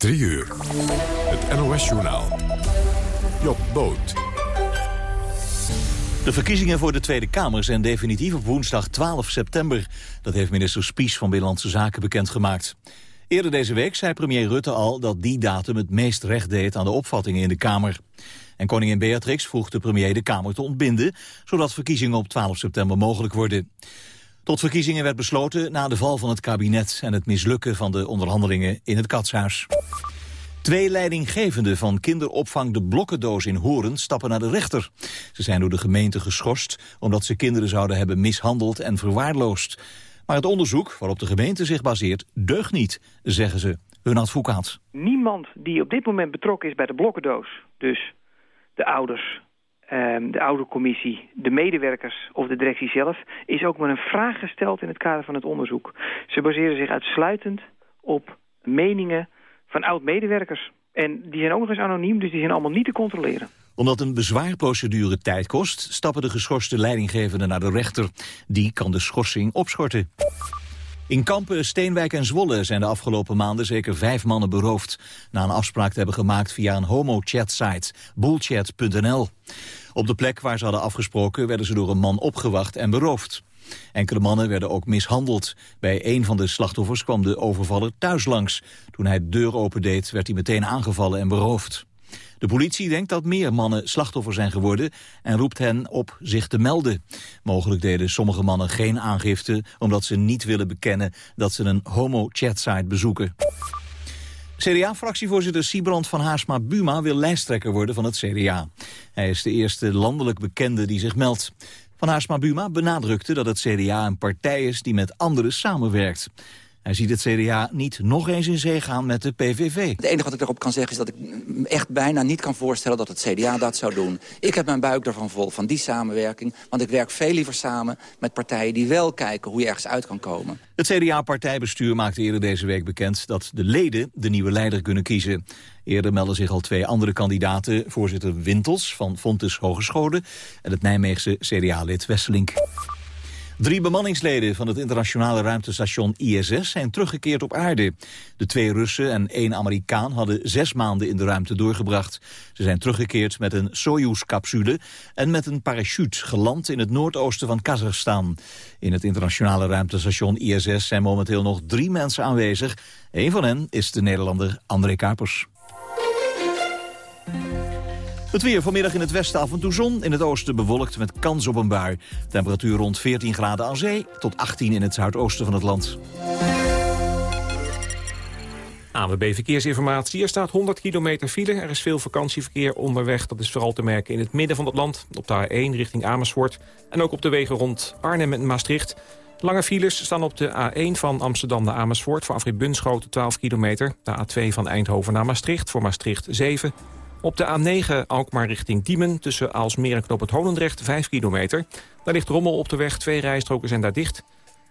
3 uur. Het NOS-journaal. Job Boot. De verkiezingen voor de Tweede Kamer zijn definitief op woensdag 12 september. Dat heeft minister Spies van Binnenlandse Zaken bekendgemaakt. Eerder deze week zei premier Rutte al dat die datum het meest recht deed aan de opvattingen in de Kamer. En koningin Beatrix vroeg de premier de Kamer te ontbinden, zodat verkiezingen op 12 september mogelijk worden. Tot verkiezingen werd besloten na de val van het kabinet en het mislukken van de onderhandelingen in het Katshuis. Twee leidinggevenden van kinderopvang De Blokkendoos in Horen stappen naar de rechter. Ze zijn door de gemeente geschorst omdat ze kinderen zouden hebben mishandeld en verwaarloosd. Maar het onderzoek waarop de gemeente zich baseert deugt niet, zeggen ze. Hun advocaat. Niemand die op dit moment betrokken is bij de Blokkendoos, dus de ouders, ehm, de oudercommissie, de medewerkers of de directie zelf... is ook maar een vraag gesteld in het kader van het onderzoek. Ze baseren zich uitsluitend op meningen van oud-medewerkers. En die zijn ook nog eens anoniem, dus die zijn allemaal niet te controleren omdat een bezwaarprocedure tijd kost, stappen de geschorste leidinggevenden naar de rechter. Die kan de schorsing opschorten. In Kampen, Steenwijk en Zwolle zijn de afgelopen maanden zeker vijf mannen beroofd... na een afspraak te hebben gemaakt via een homo-chat-site, bullchat.nl. Op de plek waar ze hadden afgesproken werden ze door een man opgewacht en beroofd. Enkele mannen werden ook mishandeld. Bij een van de slachtoffers kwam de overvaller thuis langs. Toen hij de deur opendeed werd hij meteen aangevallen en beroofd. De politie denkt dat meer mannen slachtoffer zijn geworden en roept hen op zich te melden. Mogelijk deden sommige mannen geen aangifte omdat ze niet willen bekennen dat ze een homo-chatsite bezoeken. CDA-fractievoorzitter Siebrand van Haarsma-Buma wil lijsttrekker worden van het CDA. Hij is de eerste landelijk bekende die zich meldt. Van Haarsma-Buma benadrukte dat het CDA een partij is die met anderen samenwerkt. Hij ziet het CDA niet nog eens in zee gaan met de PVV. Het enige wat ik erop kan zeggen is dat ik echt bijna niet kan voorstellen dat het CDA dat zou doen. Ik heb mijn buik ervan vol, van die samenwerking. Want ik werk veel liever samen met partijen die wel kijken hoe je ergens uit kan komen. Het CDA-partijbestuur maakte eerder deze week bekend dat de leden de nieuwe leider kunnen kiezen. Eerder melden zich al twee andere kandidaten, voorzitter Wintels van Fontes Hogescholen en het Nijmeegse CDA-lid Wesselink. Drie bemanningsleden van het internationale ruimtestation ISS zijn teruggekeerd op aarde. De twee Russen en één Amerikaan hadden zes maanden in de ruimte doorgebracht. Ze zijn teruggekeerd met een Soyuz-capsule en met een parachute geland in het noordoosten van Kazachstan. In het internationale ruimtestation ISS zijn momenteel nog drie mensen aanwezig. Een van hen is de Nederlander André Kuipers. Het weer vanmiddag in het westen af en toe zon. In het oosten bewolkt met kans op een bui. Temperatuur rond 14 graden aan zee tot 18 in het zuidoosten van het land. ANWB Verkeersinformatie. Er staat 100 kilometer file. Er is veel vakantieverkeer onderweg. Dat is vooral te merken in het midden van het land. Op de A1 richting Amersfoort. En ook op de wegen rond Arnhem en Maastricht. Lange files staan op de A1 van Amsterdam naar Amersfoort... voor afrit Bunschoten 12 kilometer. De A2 van Eindhoven naar Maastricht voor Maastricht 7. Op de A9 Alkmaar richting Diemen tussen Aalsmeer en Knoop het Holendrecht 5 kilometer. Daar ligt rommel op de weg, twee rijstroken zijn daar dicht.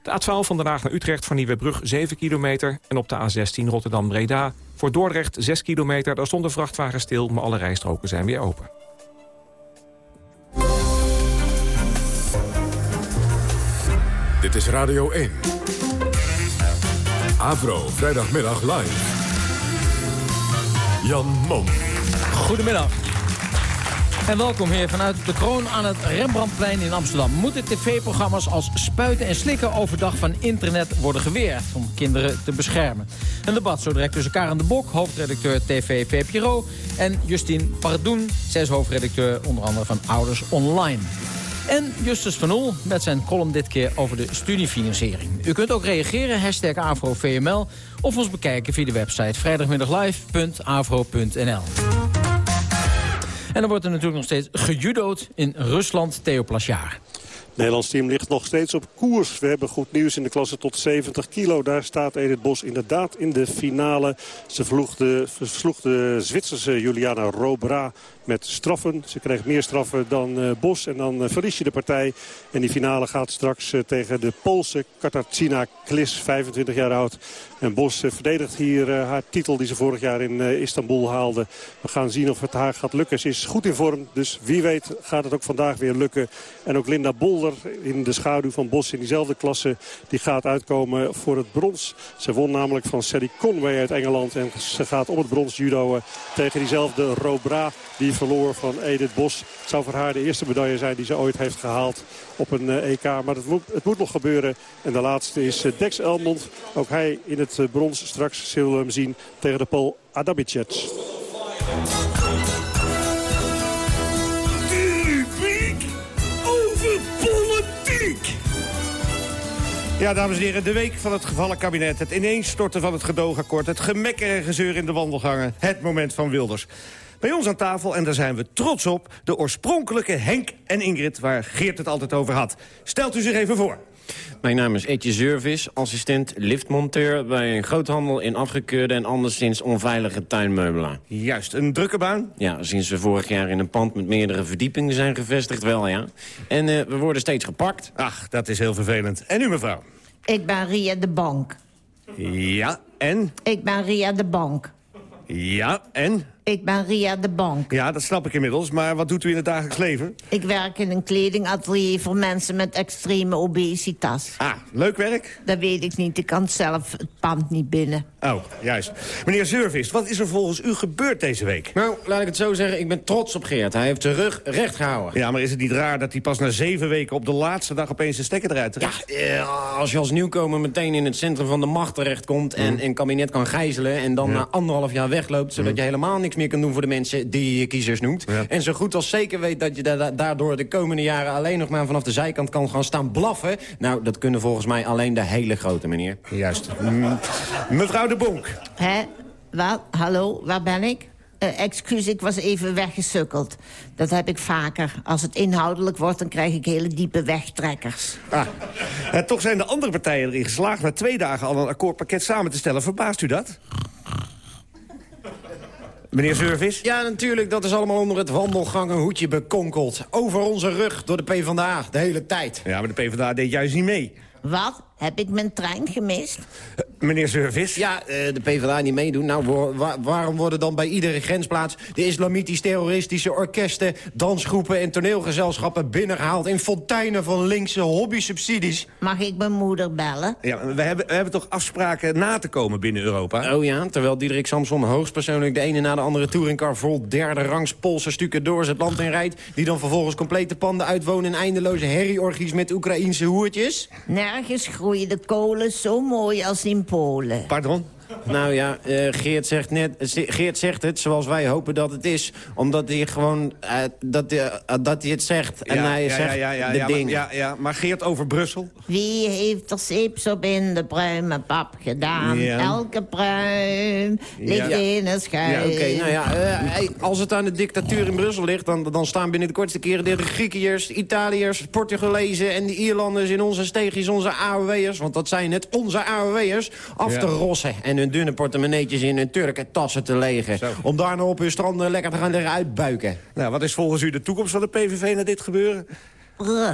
De A12 van Den Haag naar Utrecht voor Nieuwebrug 7 kilometer. En op de A16 Rotterdam-Breda voor Dordrecht 6 kilometer. Daar stond de vrachtwagen stil, maar alle rijstroken zijn weer open. Dit is Radio 1. Avro, vrijdagmiddag live. Jan Mom. Goedemiddag. En welkom hier vanuit de kroon aan het Rembrandtplein in Amsterdam. Moeten tv-programma's als Spuiten en Slikken overdag van internet worden geweerd... om kinderen te beschermen? Een debat zo direct tussen Karen de Bok, hoofdredacteur TV VPRO... en Justine Pardoen, is hoofdredacteur onder andere van Ouders Online. En Justus van Oel met zijn column dit keer over de studiefinanciering. U kunt ook reageren, hashtag AfroVML... of ons bekijken via de website vrijdagmiddaglive.avro.nl. En dan wordt er natuurlijk nog steeds gejudood in Rusland, Theo Plasjaar. Nederlands team ligt nog steeds op koers. We hebben goed nieuws in de klasse tot 70 kilo. Daar staat Edith Bos inderdaad in de finale. Ze versloeg de Zwitserse Juliana Robra met straffen. Ze kreeg meer straffen dan uh, Bos en dan uh, verlies je de partij. En die finale gaat straks uh, tegen de Poolse Katarzyna Klis, 25 jaar oud. En Bos verdedigt hier haar titel die ze vorig jaar in Istanbul haalde. We gaan zien of het haar gaat lukken. Ze is goed in vorm, dus wie weet gaat het ook vandaag weer lukken. En ook Linda Bolder In de schaduw van Bos in diezelfde klasse... die gaat uitkomen voor het brons. Ze won namelijk van Sadie Conway uit Engeland. En ze gaat op het brons judo tegen diezelfde Robra. Die verloor van Edith Bos. Het zou voor haar de eerste medaille zijn die ze ooit heeft gehaald op een EK. Maar het moet, het moet nog gebeuren. En de laatste is Dex Elmond. Ook hij in het brons. Straks zullen we hem zien tegen de Pool Adabicic. Ja, dames en heren, de week van het gevallen kabinet. Het ineenstorten van het gedoogakkoord. Het gemekker en gezeur in de wandelgangen. Het moment van Wilders. Bij ons aan tafel, en daar zijn we trots op... de oorspronkelijke Henk en Ingrid, waar Geert het altijd over had. Stelt u zich even voor. Mijn naam is Etje Service, assistent liftmonteur... bij een groothandel in afgekeurde en anderszins onveilige tuinmeubelen. Juist, een drukke baan? Ja, sinds we vorig jaar in een pand met meerdere verdiepingen zijn gevestigd, wel ja. En uh, we worden steeds gepakt. Ach, dat is heel vervelend. En u mevrouw? Ik ben Ria de Bank. Ja, en? Ik ben Ria de Bank. Ja, en? Ik ben Ria de Bank. Ja, dat snap ik inmiddels. Maar wat doet u in het dagelijks leven? Ik werk in een kledingatelier voor mensen met extreme obesitas. Ah, leuk werk? Dat weet ik niet. Ik kan zelf het pand niet binnen. Oh, juist. Meneer Zurvist, wat is er volgens u gebeurd deze week? Nou, laat ik het zo zeggen. Ik ben trots op Geert. Hij heeft zijn rug recht gehouden. Ja, maar is het niet raar dat hij pas na zeven weken op de laatste dag opeens een stekker eruit trekt? Ja, eh, als je als nieuwkomer meteen in het centrum van de macht terechtkomt... en mm. een kabinet kan gijzelen en dan na anderhalf jaar wegloopt... zodat mm. je helemaal niks meer kan doen voor de mensen die je kiezers noemt. En zo goed als zeker weet dat je da daardoor de komende jaren... alleen nog maar vanaf de zijkant kan gaan staan blaffen. Nou, dat kunnen volgens mij alleen de hele grote meneer. Juist. Mevrouw de Bonk. Hè? Wat? Hallo, waar ben ik? Uh, excuus, ik was even weggesukkeld. Dat heb ik vaker. Als het inhoudelijk wordt, dan krijg ik hele diepe wegtrekkers. Ah. Uh, toch zijn de andere partijen erin geslaagd... na twee dagen al een akkoordpakket samen te stellen. Verbaast u dat? Meneer Service? Ja, natuurlijk. Dat is allemaal onder het wandelgangenhoedje bekonkeld. Over onze rug door de PvdA, de hele tijd. Ja, maar de PvdA deed juist niet mee. Wat? Heb ik mijn trein gemist? Meneer Service? Ja, uh, de PvdA niet meedoen. Nou, wa waarom worden dan bij iedere grensplaats... de islamitisch-terroristische orkesten, dansgroepen en toneelgezelschappen... binnengehaald in fonteinen van linkse hobby-subsidies? Mag ik mijn moeder bellen? Ja, we hebben, we hebben toch afspraken na te komen binnen Europa? Oh ja, terwijl Diederik Samson hoogstpersoonlijk... de ene na de andere touringcar vol derde rangs Poolse stukken door het land in rijdt... die dan vervolgens complete panden uitwonen... in eindeloze herrieorgies met Oekraïense hoertjes? Nergens groeien groeien de kolen zo mooi als in Polen. Pardon? Nou ja, uh, Geert, zegt net, Geert zegt het zoals wij hopen dat het is. Omdat hij gewoon, uh, dat, uh, dat hij het zegt. En hij ja, zegt ja, ja, de ja, dingen. Ja, ja, maar Geert over Brussel? Wie heeft er zeepsop in de pruime pap gedaan? Elke pruim ligt in een schuim. Ja, oké. Nou ja, hey, als het aan de dictatuur in Brussel ligt... dan, dan staan binnen de kortste keren de Griekiërs, Italiërs, Portugezen... en de Ierlanders in onze steegjes, onze AOW'ers... want dat zijn het, onze AOW'ers, af te rossen... En hun dunne portemonneetjes in hun Turken tassen te legen. Zo. Om daarna op hun stranden lekker te gaan liggen uitbuiken. Nou, wat is volgens u de toekomst van de PVV na dit gebeuren?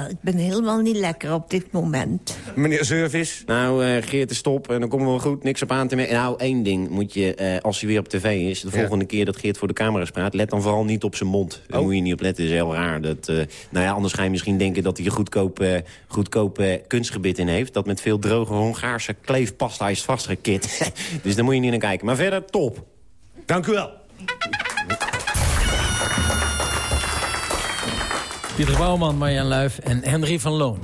Ik ben helemaal niet lekker op dit moment. Meneer Service? Nou, uh, Geert, stop. En dan komen we wel goed. Niks op aan te merken. Nou, één ding moet je, uh, als hij weer op tv is... de volgende keer dat Geert voor de camera's praat... let dan vooral niet op zijn mond. Daar oh. moet je niet op letten. Dat is heel raar. Dat, uh, nou ja, anders ga je misschien denken dat hij een goedkoop, goedkoop kunstgebit in heeft... dat met veel droge Hongaarse kleefpasta is vastgekit. dus daar moet je niet naar kijken. Maar verder, top. Dank u wel. Pieter Bouwman, Marjan Luif en Henry van Loon.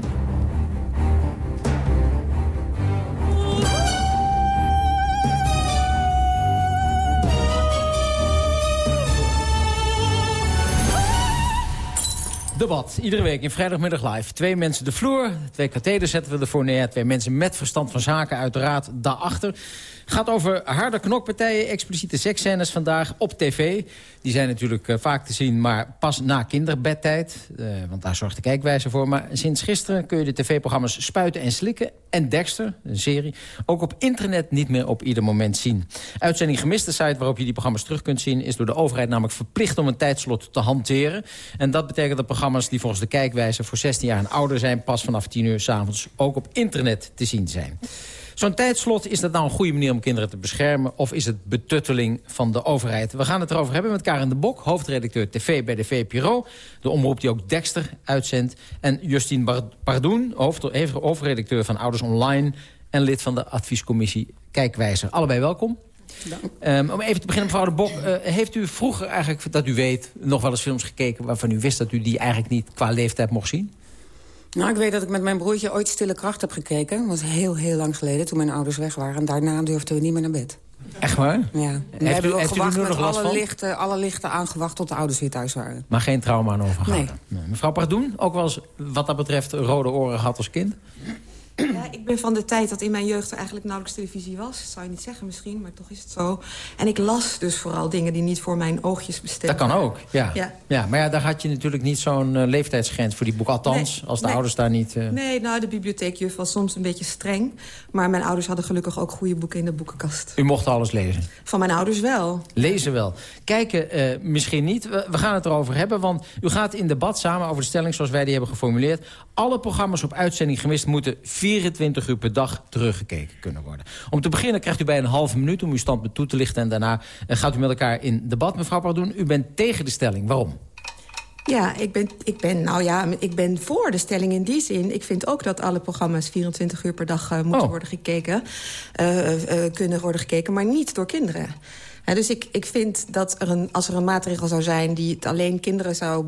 Debat, iedere week in vrijdagmiddag live. Twee mensen de vloer, twee katheders zetten we ervoor neer. Twee mensen met verstand van zaken uiteraard daarachter gaat over harde knokpartijen, expliciete seksscènes vandaag op tv. Die zijn natuurlijk uh, vaak te zien, maar pas na kinderbedtijd. Uh, want daar zorgt de kijkwijze voor. Maar sinds gisteren kun je de tv-programma's Spuiten en Slikken... en Dexter, een serie, ook op internet niet meer op ieder moment zien. Uitzending Gemiste site waarop je die programma's terug kunt zien... is door de overheid namelijk verplicht om een tijdslot te hanteren. En dat betekent dat programma's die volgens de kijkwijze... voor 16 jaar en ouder zijn... pas vanaf 10 uur s'avonds ook op internet te zien zijn. Zo'n tijdslot, is dat nou een goede manier om kinderen te beschermen... of is het betutteling van de overheid? We gaan het erover hebben met Karen de Bok, hoofdredacteur TV bij de VPRO. De omroep die ook Dexter uitzendt. En Justine Pardoen, hoofdredacteur van Ouders Online... en lid van de adviescommissie Kijkwijzer. Allebei welkom. Um, om even te beginnen, mevrouw de Bok. Uh, heeft u vroeger eigenlijk, dat u weet, nog wel eens films gekeken... waarvan u wist dat u die eigenlijk niet qua leeftijd mocht zien? Nou, ik weet dat ik met mijn broertje ooit Stille Kracht heb gekeken. Dat was heel, heel lang geleden, toen mijn ouders weg waren. En daarna durfden we niet meer naar bed. Echt waar? Ja. En we hebben u, gewacht met alle lichten, alle lichten aangewacht tot de ouders weer thuis waren. Maar geen trauma aan overgehouden? Nee. nee. Mevrouw Pardoen, ook wel eens wat dat betreft rode oren gehad als kind? Ja, ik ben van de tijd dat in mijn jeugd er eigenlijk nauwelijks televisie was. Dat zou je niet zeggen misschien, maar toch is het zo. En ik las dus vooral dingen die niet voor mijn oogjes bestemd Dat kan ook, ja. ja. ja maar ja, daar had je natuurlijk niet zo'n uh, leeftijdsgrens voor die boek. Althans, als de ouders daar niet... Uh... Nee, nou, de bibliotheekjuf was soms een beetje streng. Maar mijn ouders hadden gelukkig ook goede boeken in de boekenkast. U mocht alles lezen? Van mijn ouders wel. Lezen wel. Kijken uh, misschien niet. We, we gaan het erover hebben, want u gaat in debat samen over de stelling... zoals wij die hebben geformuleerd. Alle programma's op uitzending gemist moeten 24 uur per dag teruggekeken kunnen worden. Om te beginnen krijgt u bij een halve minuut om uw standpunt toe te lichten... en daarna eh, gaat u met elkaar in debat. Mevrouw Pardoen, u bent tegen de stelling. Waarom? Ja, ik ben, ik, ben, nou ja, ik ben voor de stelling in die zin. Ik vind ook dat alle programma's 24 uur per dag uh, moeten oh. worden gekeken. Uh, uh, kunnen worden gekeken, maar niet door kinderen dus ik, ik vind dat er een, als er een maatregel zou zijn... die het alleen kinderen zou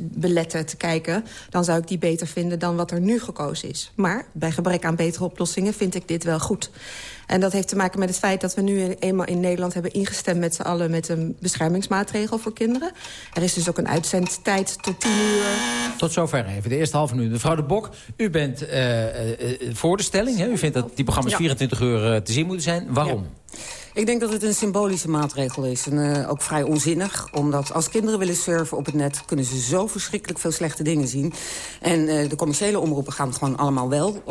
beletten te kijken... dan zou ik die beter vinden dan wat er nu gekozen is. Maar bij gebrek aan betere oplossingen vind ik dit wel goed. En dat heeft te maken met het feit dat we nu eenmaal in Nederland hebben ingestemd... met z'n allen met een beschermingsmaatregel voor kinderen. Er is dus ook een uitzendtijd tot tien uur. Tot zover even, de eerste halve minuut. Mevrouw de Bok, u bent uh, uh, voor de stelling. Hè? U vindt dat die programma's 24 uur te zien moeten zijn. Waarom? Ik denk dat het een symbolische maatregel is. En uh, ook vrij onzinnig. Omdat als kinderen willen surfen op het net... kunnen ze zo verschrikkelijk veel slechte dingen zien. En uh, de commerciële omroepen gaan gewoon allemaal wel...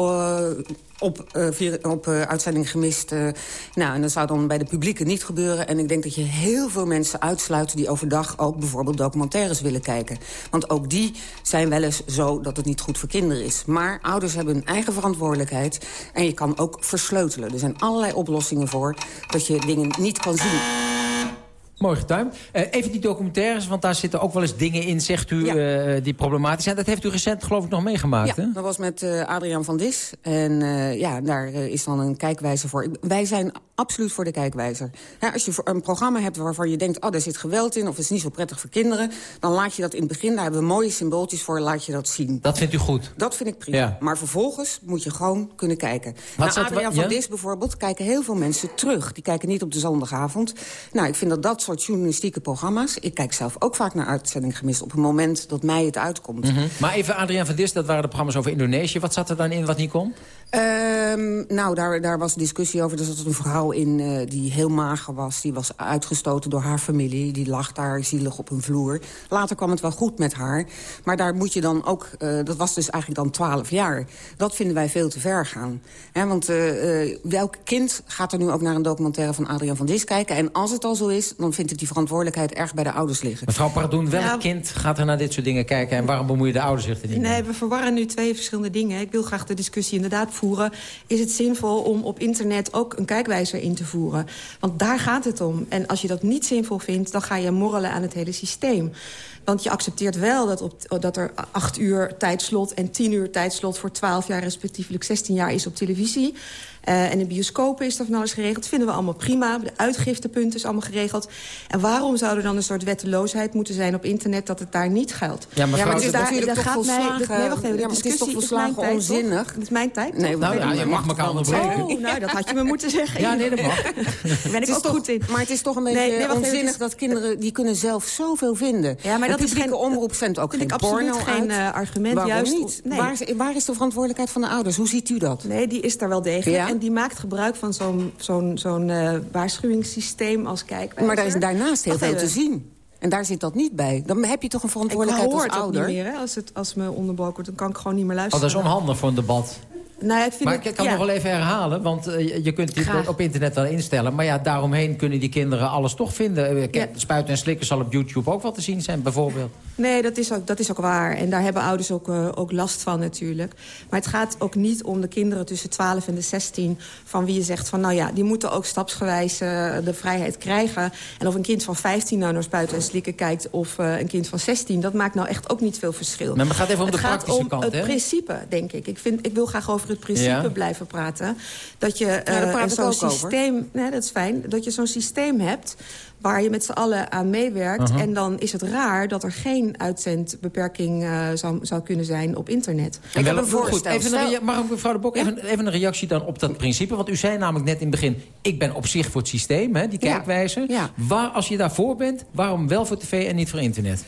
Op, vier, op uh, uitzending gemist. Uh, nou, en dat zou dan bij de publieke niet gebeuren. En ik denk dat je heel veel mensen uitsluit... die overdag ook bijvoorbeeld documentaires willen kijken. Want ook die zijn wel eens zo dat het niet goed voor kinderen is. Maar ouders hebben een eigen verantwoordelijkheid. En je kan ook versleutelen. Er zijn allerlei oplossingen voor dat je dingen niet kan zien. Mooi getuimd. Uh, even die documentaires, want daar zitten ook wel eens dingen in, zegt u, ja. uh, die problematisch zijn. Dat heeft u recent geloof ik nog meegemaakt, Ja, hè? dat was met uh, Adriaan van Dis. En ja, daar is dan een kijkwijzer voor. Wij zijn absoluut voor de kijkwijzer. Ja, als je een programma hebt waarvan je denkt... oh, daar zit geweld in of het is niet zo prettig voor kinderen... dan laat je dat in het begin, daar hebben we mooie symbooltjes voor... laat je dat zien. Dat vindt u goed? Dat vind ik prima. Ja. Maar vervolgens moet je gewoon kunnen kijken. Wat nou, Adriaan van Dis bijvoorbeeld kijken heel veel mensen terug. Die kijken niet op de zondagavond. Nou, ik vind dat dat soort journalistieke programma's... ik kijk zelf ook vaak naar uitzending gemist... op het moment dat mij het uitkomt. -hmm. Maar even Adriaan van Dis, dat waren de programma's over Indonesië. Wat zat er dan in wat niet kon? Um, nou, daar, daar was discussie over. Er zat een vrouw in uh, die heel mager was. Die was uitgestoten door haar familie. Die lag daar zielig op een vloer. Later kwam het wel goed met haar. Maar daar moet je dan ook... Uh, dat was dus eigenlijk dan twaalf jaar. Dat vinden wij veel te ver gaan. He, want uh, welk kind gaat er nu ook naar een documentaire van Adriaan van Dis kijken? En als het al zo is, dan vind ik die verantwoordelijkheid erg bij de ouders liggen. Mevrouw Pardoen, welk ja. kind gaat er naar dit soort dingen kijken... en waarom bemoeien de ouders zich er niet Nee, mee? we verwarren nu twee verschillende dingen. Ik wil graag de discussie inderdaad is het zinvol om op internet ook een kijkwijzer in te voeren. Want daar gaat het om. En als je dat niet zinvol vindt, dan ga je morrelen aan het hele systeem. Want je accepteert wel dat, op, dat er acht uur tijdslot... en tien uur tijdslot voor twaalf jaar respectievelijk 16 jaar is op televisie. Uh, en in bioscopen is dat van alles geregeld. Dat vinden we allemaal prima. De uitgiftepunten is allemaal geregeld. En waarom zou er dan een soort wetteloosheid moeten zijn op internet... dat het daar niet geldt? Ja, maar, ja, maar het is daar, natuurlijk toch volslagen... Mij, nee, wacht even, ja, het is toch volslagen is onzinnig? Het is mijn tijd. Nee, nou, ja, je mag elkaar onderbreken. Oh, nou, dat had je me moeten zeggen. Ja, nee, dat mag. Daar ben ik ook toch, goed in. Maar het is toch een beetje nee, nee, onzinnig is... dat kinderen... die kunnen zelf zoveel vinden. Ja, maar dat is geen omroep zendt ook geen porno geen uh, argument. Waarom juist niet? Waar is de verantwoordelijkheid van de ouders? Hoe ziet u dat? Nee, die is daar wel degelijk. En die maakt gebruik van zo'n zo'n zo'n uh, waarschuwingssysteem als kijkwijzer. Maar daar is daarnaast heel veel te zien. En daar zit dat niet bij. Dan heb je toch een verantwoordelijkheid als ouder? Ik niet meer, hè? Als, het, als me onderbroken wordt, dan kan ik gewoon niet meer luisteren. Oh, dat is onhandig voor een debat. Nou, ik vind maar het, ik kan ja. nog wel even herhalen, want eh, je kunt dit Graag. op internet wel instellen. Maar ja, daaromheen kunnen die kinderen alles toch vinden. Eh, Ja. Spuiten en slikken zal op YouTube ook wel te zien zijn, bijvoorbeeld. Nee, dat is, ook, dat is ook waar. En daar hebben ouders ook, eh, ook last van natuurlijk. Maar het gaat ook niet om de kinderen tussen 12 en de 16... van wie je zegt van, nou ja, die moeten ook stapsgewijs de vrijheid krijgen. En of een kind van 15 nou naar spuiten en slikken kijkt... of een kind van 16, dat maakt nou echt ook niet veel verschil. Maar het gaat even om het de praktische kant, het hè? principe, denk ik. Ik, vind, ik wil graag over het principe Ja. blijven praten. Dat je eh, praat ik zo'n ook over. systeem... Nee, dat is fijn. Dat je zo'n systeem hebt waar je met z'n allen aan meewerkt. Uh-huh. En dan is het raar dat er geen uitzendbeperking eh, zou, zou kunnen zijn op internet. En wel- heb een voorstel. Een, mag ik mevrouw de Bok even, even een reactie dan op dat principe? Want u zei namelijk net in het begin... ik ben op zich voor het systeem, hè, die Ja, kijkwijze. ja. Waar, als je daarvoor bent, waarom wel voor tv en niet voor internet?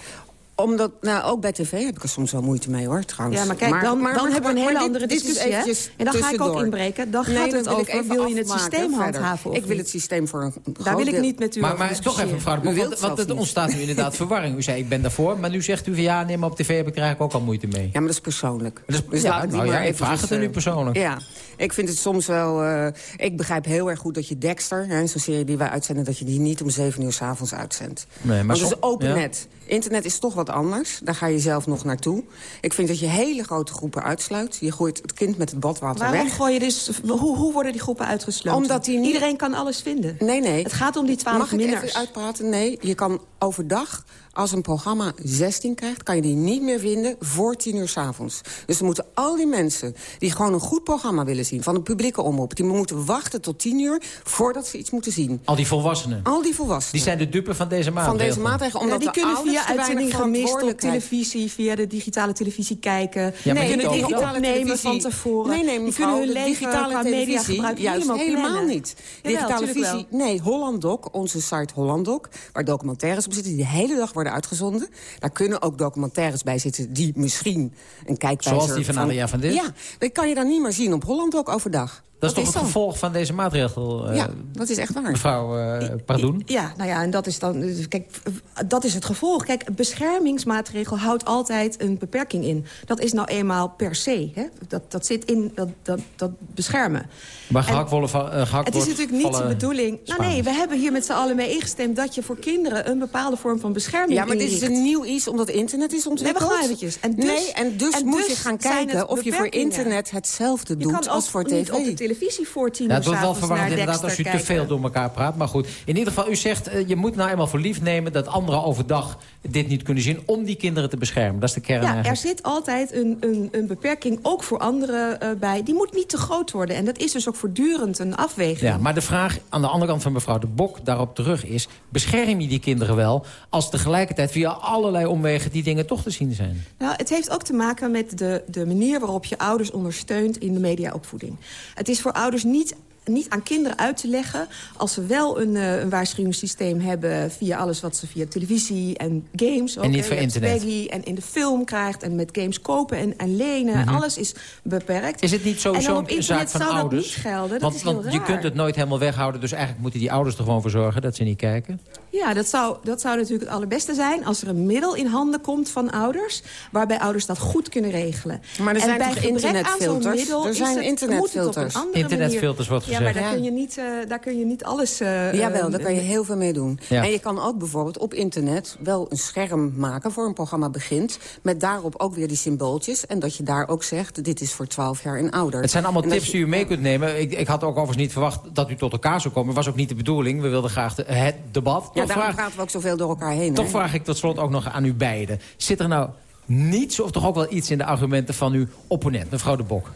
Omdat, nou, ook bij tv heb ik er soms wel moeite mee, hoor, trouwens. Ja, maar kijk, dan, dan hebben we een hele dit- andere is discussie. hè? En dan ga ik ook inbreken. Dan Nee, gaat dan het wil ik wil je het systeem handhaven Ik wil het systeem voor een Daar groot wil ik deel- niet met u Maar, maar toch even, mevrouw want, er niet. ontstaat nu inderdaad verwarring. U zei, ik ben daarvoor, maar nu zegt u van ja, nee, maar op tv heb ik er eigenlijk ook al moeite mee. Ja, maar dat is persoonlijk. Dus ja, nou ja, ik vraag eventjes, het aan u eh, persoonlijk. Ja, ik vind het soms wel... eh, ik begrijp heel erg goed dat je Dexter, hè, zo'n serie die wij uitzenden... dat je die niet om zeven uur s'avonds uitzendt. Nee, maar Want het is open ja. net. Internet is toch wat anders. Daar ga je zelf nog naartoe. Ik vind dat je hele grote groepen uitsluit. Je gooit het kind met het badwater Waarom weg. gooi je dus, hoe, hoe worden die groepen uitgesloten? Omdat die niet- Iedereen kan alles vinden. Nee, nee. Het gaat om die twaalf Mag ik minnaars. even uitpraten? Nee, je kan overdag, als een programma 16 krijgt... kan je die niet meer vinden voor 10 uur s'avonds. Dus dan moeten al die mensen die gewoon een goed programma willen zien... van een publieke omroep, die moeten wachten tot 10 uur... voordat ze iets moeten zien. Al die volwassenen, Al die volwassenen. die zijn de dupe van deze van maatregelen. deze maatregelen, Ja, omdat die de kunnen via uitzending gemist op televisie... via de digitale televisie kijken. Ja, maar die niet kunnen digitale opnemen televisie. van tevoren. Nee, nee, die mevrouw, kunnen hun de leven digitale qua televisie mediagebruik juist helemaal helemaal niet. Jawel, Digitale televisie, nee, Hollanddoc, onze site Hollanddoc, waar documentaires op zitten die de hele dag worden uitgezonden. Daar kunnen ook documentaires bij zitten die misschien een kijkwijzer... Zoals die van Adria van Dis? Ja, dat kan je dan niet meer zien op Hollanddoc overdag. Dat is toch het dan? gevolg van deze maatregel, eh, Ja, dat is echt waar. mevrouw eh Pardon? Ja, nou ja, en dat is dan. Kijk, dat is het gevolg. Kijk, een beschermingsmaatregel houdt altijd een beperking in. Dat is nou eenmaal per se. Hè? Dat, dat zit in dat, dat, dat beschermen. Maar En gehakt worden van uh, Het is natuurlijk niet de bedoeling. Nou nee, we hebben hier met z'n allen mee ingestemd dat je voor kinderen een bepaalde vorm van bescherming Ja, maar dit is een nieuw iets omdat internet is Nee, ontwikkeld. nou eventjes. En dus- nee, en dus en moet dus je gaan zijn kijken of je voor internet hetzelfde Je doet kan als voor niet tv. Televisie voor tien Ja, uur het wordt wel s'avonds verwarrend naar inderdaad als u Dexter te veel door elkaar praat. Maar goed, in ieder geval, u zegt... eh, je moet nou eenmaal voor lief nemen dat anderen overdag dit niet kunnen zien... om die kinderen te beschermen. Dat is de kern Ja, er zit altijd een, een, een beperking, ook voor anderen, eh, bij. Die moet niet te groot worden. En dat is dus ook voortdurend een afweging. Ja, maar de vraag aan de andere kant van mevrouw de Bok daarop terug is... bescherm je die kinderen wel als tegelijkertijd via allerlei omwegen... die dingen toch te zien zijn? Nou, het heeft ook te maken met de, de manier waarop je ouders ondersteunt in de mediaopvoeding. Het is voor ouders niet niet aan kinderen uit te leggen... als ze wel een, uh, een waarschuwingssysteem hebben... via alles wat ze via televisie en games... Ook, en niet hè, hebt internet. En in de film krijgt... en met games kopen en, en lenen. Mhm. Alles is beperkt. Is het niet en sowieso op een zaak van ouders? dat niet gelden. Dat want is want je kunt het nooit helemaal weghouden... dus eigenlijk moeten die ouders er gewoon voor zorgen dat ze niet kijken. Ja, dat zou, dat zou natuurlijk het allerbeste zijn... als er een middel in handen komt van ouders... waarbij ouders dat goed kunnen regelen. Maar er En zijn bij toch gebrek aan zo'n internetfilters? middel Er zijn internetfilters. Internetfilters manier- Ja, maar daar, Ja. kun je niet, eh, daar kun je niet alles... eh, Jawel, eh, daar kan je heel veel mee doen. Ja. En je kan ook bijvoorbeeld op internet wel een scherm maken... voor een programma begint, met daarop ook weer die symbooltjes... en dat je daar ook zegt, dit is voor 12 jaar en ouder. Het zijn allemaal En tips je- die u mee kunt nemen. Ik, ik had ook overigens niet verwacht dat u tot elkaar zou komen. was ook niet de bedoeling. We wilden graag de- het debat. Ja, Toch daarom vraag- praten we ook zoveel door elkaar heen. Toch hè? vraag ik tot slot ook nog aan u beiden. Zit er nou niets of toch ook wel iets in de argumenten van uw opponent, mevrouw de Bok?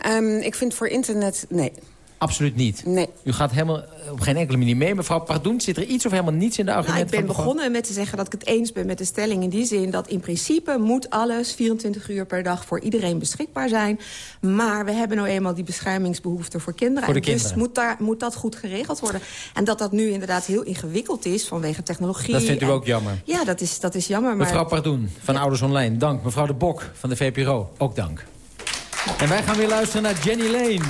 Ehm, ik vind voor internet, nee. Absoluut niet. Nee. U gaat helemaal eh, op geen enkele manier mee. Mevrouw Pardoen, zit er iets of helemaal niets in de Nou, argumenten ik ben van mevrouw- begonnen met te zeggen dat ik het eens ben met de stelling... in die zin dat in principe moet alles 24 uur per dag voor iedereen beschikbaar zijn. Maar we hebben nou eenmaal die beschermingsbehoefte voor kinderen. Voor de dus kinderen. moet, daar, moet dat goed geregeld worden. En dat dat nu inderdaad heel ingewikkeld is vanwege technologie. Dat vindt u en- ook jammer. Ja, dat is, dat is jammer. Maar Mevrouw Pardoen van Ouders Online, dank. Mevrouw de Bok van de VPRO, ook dank. En wij gaan weer luisteren naar Jenny Lane.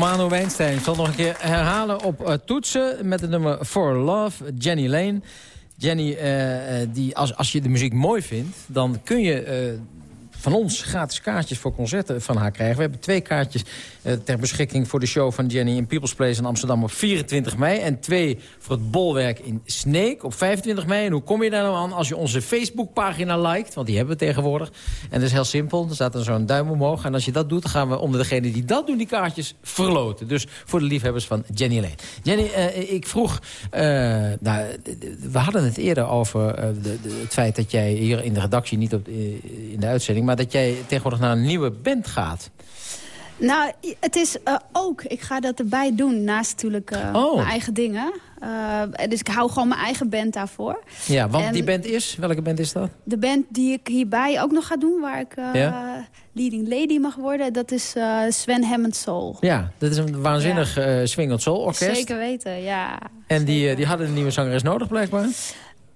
Romano Wijnstein. Ik zal nog een keer herhalen op eh, toetsen met het nummer For Love, Jenny Lane. Jenny, eh, eh, die, als, als je de muziek mooi vindt, dan kun je van ons gratis kaartjes voor concerten van haar krijgen. We hebben twee kaartjes eh, ter beschikking voor de show van Jenny in People's Place in Amsterdam op 24 mei. En twee voor het bolwerk in Sneek op 25 mei. En hoe kom je daar nou aan? Als je onze Facebookpagina liked, want die hebben we tegenwoordig. En dat is heel simpel. Er staat dan zo'n duim omhoog. En als je dat doet, dan gaan we onder degene die dat doen, die kaartjes verloten. Dus voor de liefhebbers van Jenny Lane. Jenny, eh, ik vroeg... eh, nou, we hadden het eerder over de, het feit dat jij hier in de redactie, niet op, in de uitzending... maar dat jij tegenwoordig naar een nieuwe band gaat. Nou, het is eh, ook, ik ga dat erbij doen, naast natuurlijk eh, Oh. mijn eigen dingen. Eh, dus ik hou gewoon mijn eigen band daarvoor. Ja, want En die band is... Welke band is dat? De band die ik hierbij ook nog ga doen, waar ik Ja? leading lady mag worden, dat is Sven Hammond Soul. Ja, dat is een waanzinnig eh swingend soul orkest. Zeker weten, ja. En die, die hadden een nieuwe zangeres nodig, blijkbaar.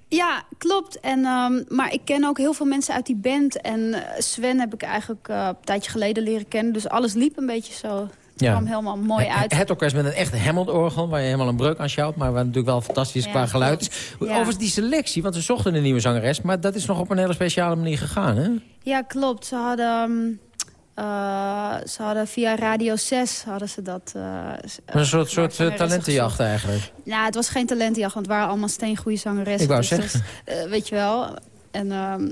Ja, klopt. En, ehm, maar ik ken ook heel veel mensen uit die band. En eh, Sven heb ik eigenlijk eh, een tijdje geleden leren kennen. Dus alles liep een beetje zo. Het Ja. kwam helemaal mooi uit. Het orkest met een echt Hammond-orgel, waar je helemaal een breuk aan sjouwt... maar waar natuurlijk wel fantastisch Ja, qua geluid is. Ja. Overigens die selectie, want ze zochten een nieuwe zangeres... maar dat is nog op een hele speciale manier gegaan, hè? Ja, klopt. Ze hadden, ehm, eh, ze hadden via Radio 6 hadden ze dat... eh, eh, Een soort, soort talentenjacht eigenlijk. Nou, het was geen talentenjacht, want het waren allemaal steengoede zangeressen. Ik wou Dus zeggen. weet je wel. En ehm,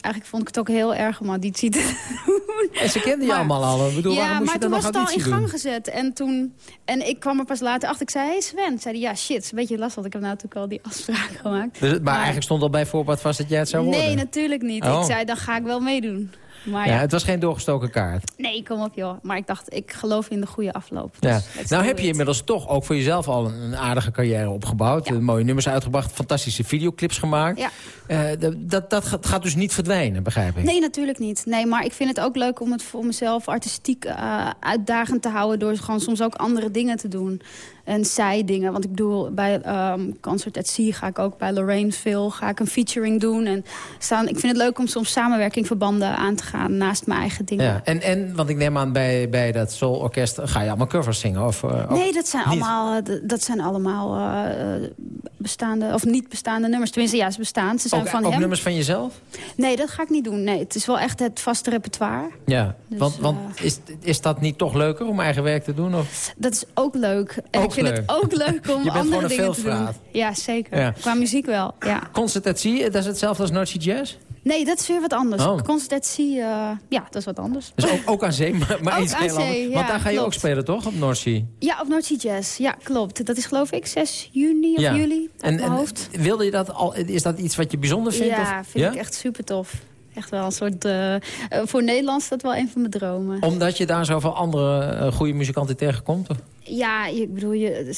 eigenlijk vond ik het ook heel erg om auditie te doen. En ze kenden je allemaal al. Ik bedoel, ja, waarom moest maar je toen was het al in gang doen? gezet. En, toen, en ik kwam er pas later achter. Ik zei, hey Sven. Zei hij, ja shit, is een beetje lastig. Want ik heb nou natuurlijk al die afspraak gemaakt. Dus, maar, eigenlijk stond al bij voorbaat vast dat jij het zou worden. Nee, natuurlijk niet. Oh. Ik zei, dan ga ik wel meedoen. Maar ja, ja, het was geen doorgestoken kaart. nee, kom op joh. Maar ik dacht, ik geloof in de goede afloop. Ja. Dus Nou heb je inmiddels toch ook voor jezelf al een, een aardige carrière opgebouwd. Eh, Mooie nummers uitgebracht, fantastische videoclips gemaakt. Ja. Eh, dat- dat, gaat dus niet verdwijnen, begrijp ik. Nee, natuurlijk niet. Nee, maar ik vind het ook leuk om het voor mezelf artistiek eh, uitdagend te houden... door gewoon soms ook andere dingen te doen. En zijdingen. Want ik bedoel, bij ehm, Concert at Sea ga ik ook bij Lorraine veel... ga ik een featuring doen. En staan, ik vind het leuk om soms samenwerkingverbanden aan te gaan... naast mijn eigen dingen. Ja, en, en, want ik neem aan, bij, bij dat Soul Orkest ga je allemaal covers zingen? Of, eh, Nee, dat zijn niet? allemaal, eh, dat zijn allemaal eh, bestaande, of niet bestaande nummers. Tenminste, ja, ze bestaan. Ze zijn Ook, van ook hem. nummers van jezelf? Nee, dat ga ik niet doen. Nee, het is wel echt het vaste repertoire. Ja, Dus, want, want is, is dat niet toch leuker om eigen werk te doen? Of? Dat is ook leuk. Ook vind leuk. het ook leuk om andere dingen te doen. Ja, zeker. Ja. Qua muziek wel, ja. Concert at Sea, dat is hetzelfde als Noordse Jazz? Nee, dat is weer wat anders. Oh. Concertatie, eh ja, dat is wat anders. Dus ook, ook aan zee, maar, maar iets heel zee, anders. ja, Want daar ga je ook spelen, toch? Op Noordzee? Ja, op North Sea Jazz. Ja, klopt. Dat is geloof ik 6 juni of Ja. juli, En, en wilde je dat al, is dat iets wat je bijzonder vindt? Ja, of, vind ik echt super tof. Echt wel een soort... eh, eh, voor Nederlands is dat wel een van mijn dromen. Omdat je daar zoveel andere eh, goede muzikanten tegenkomt? Of? Ja, ik bedoel, je,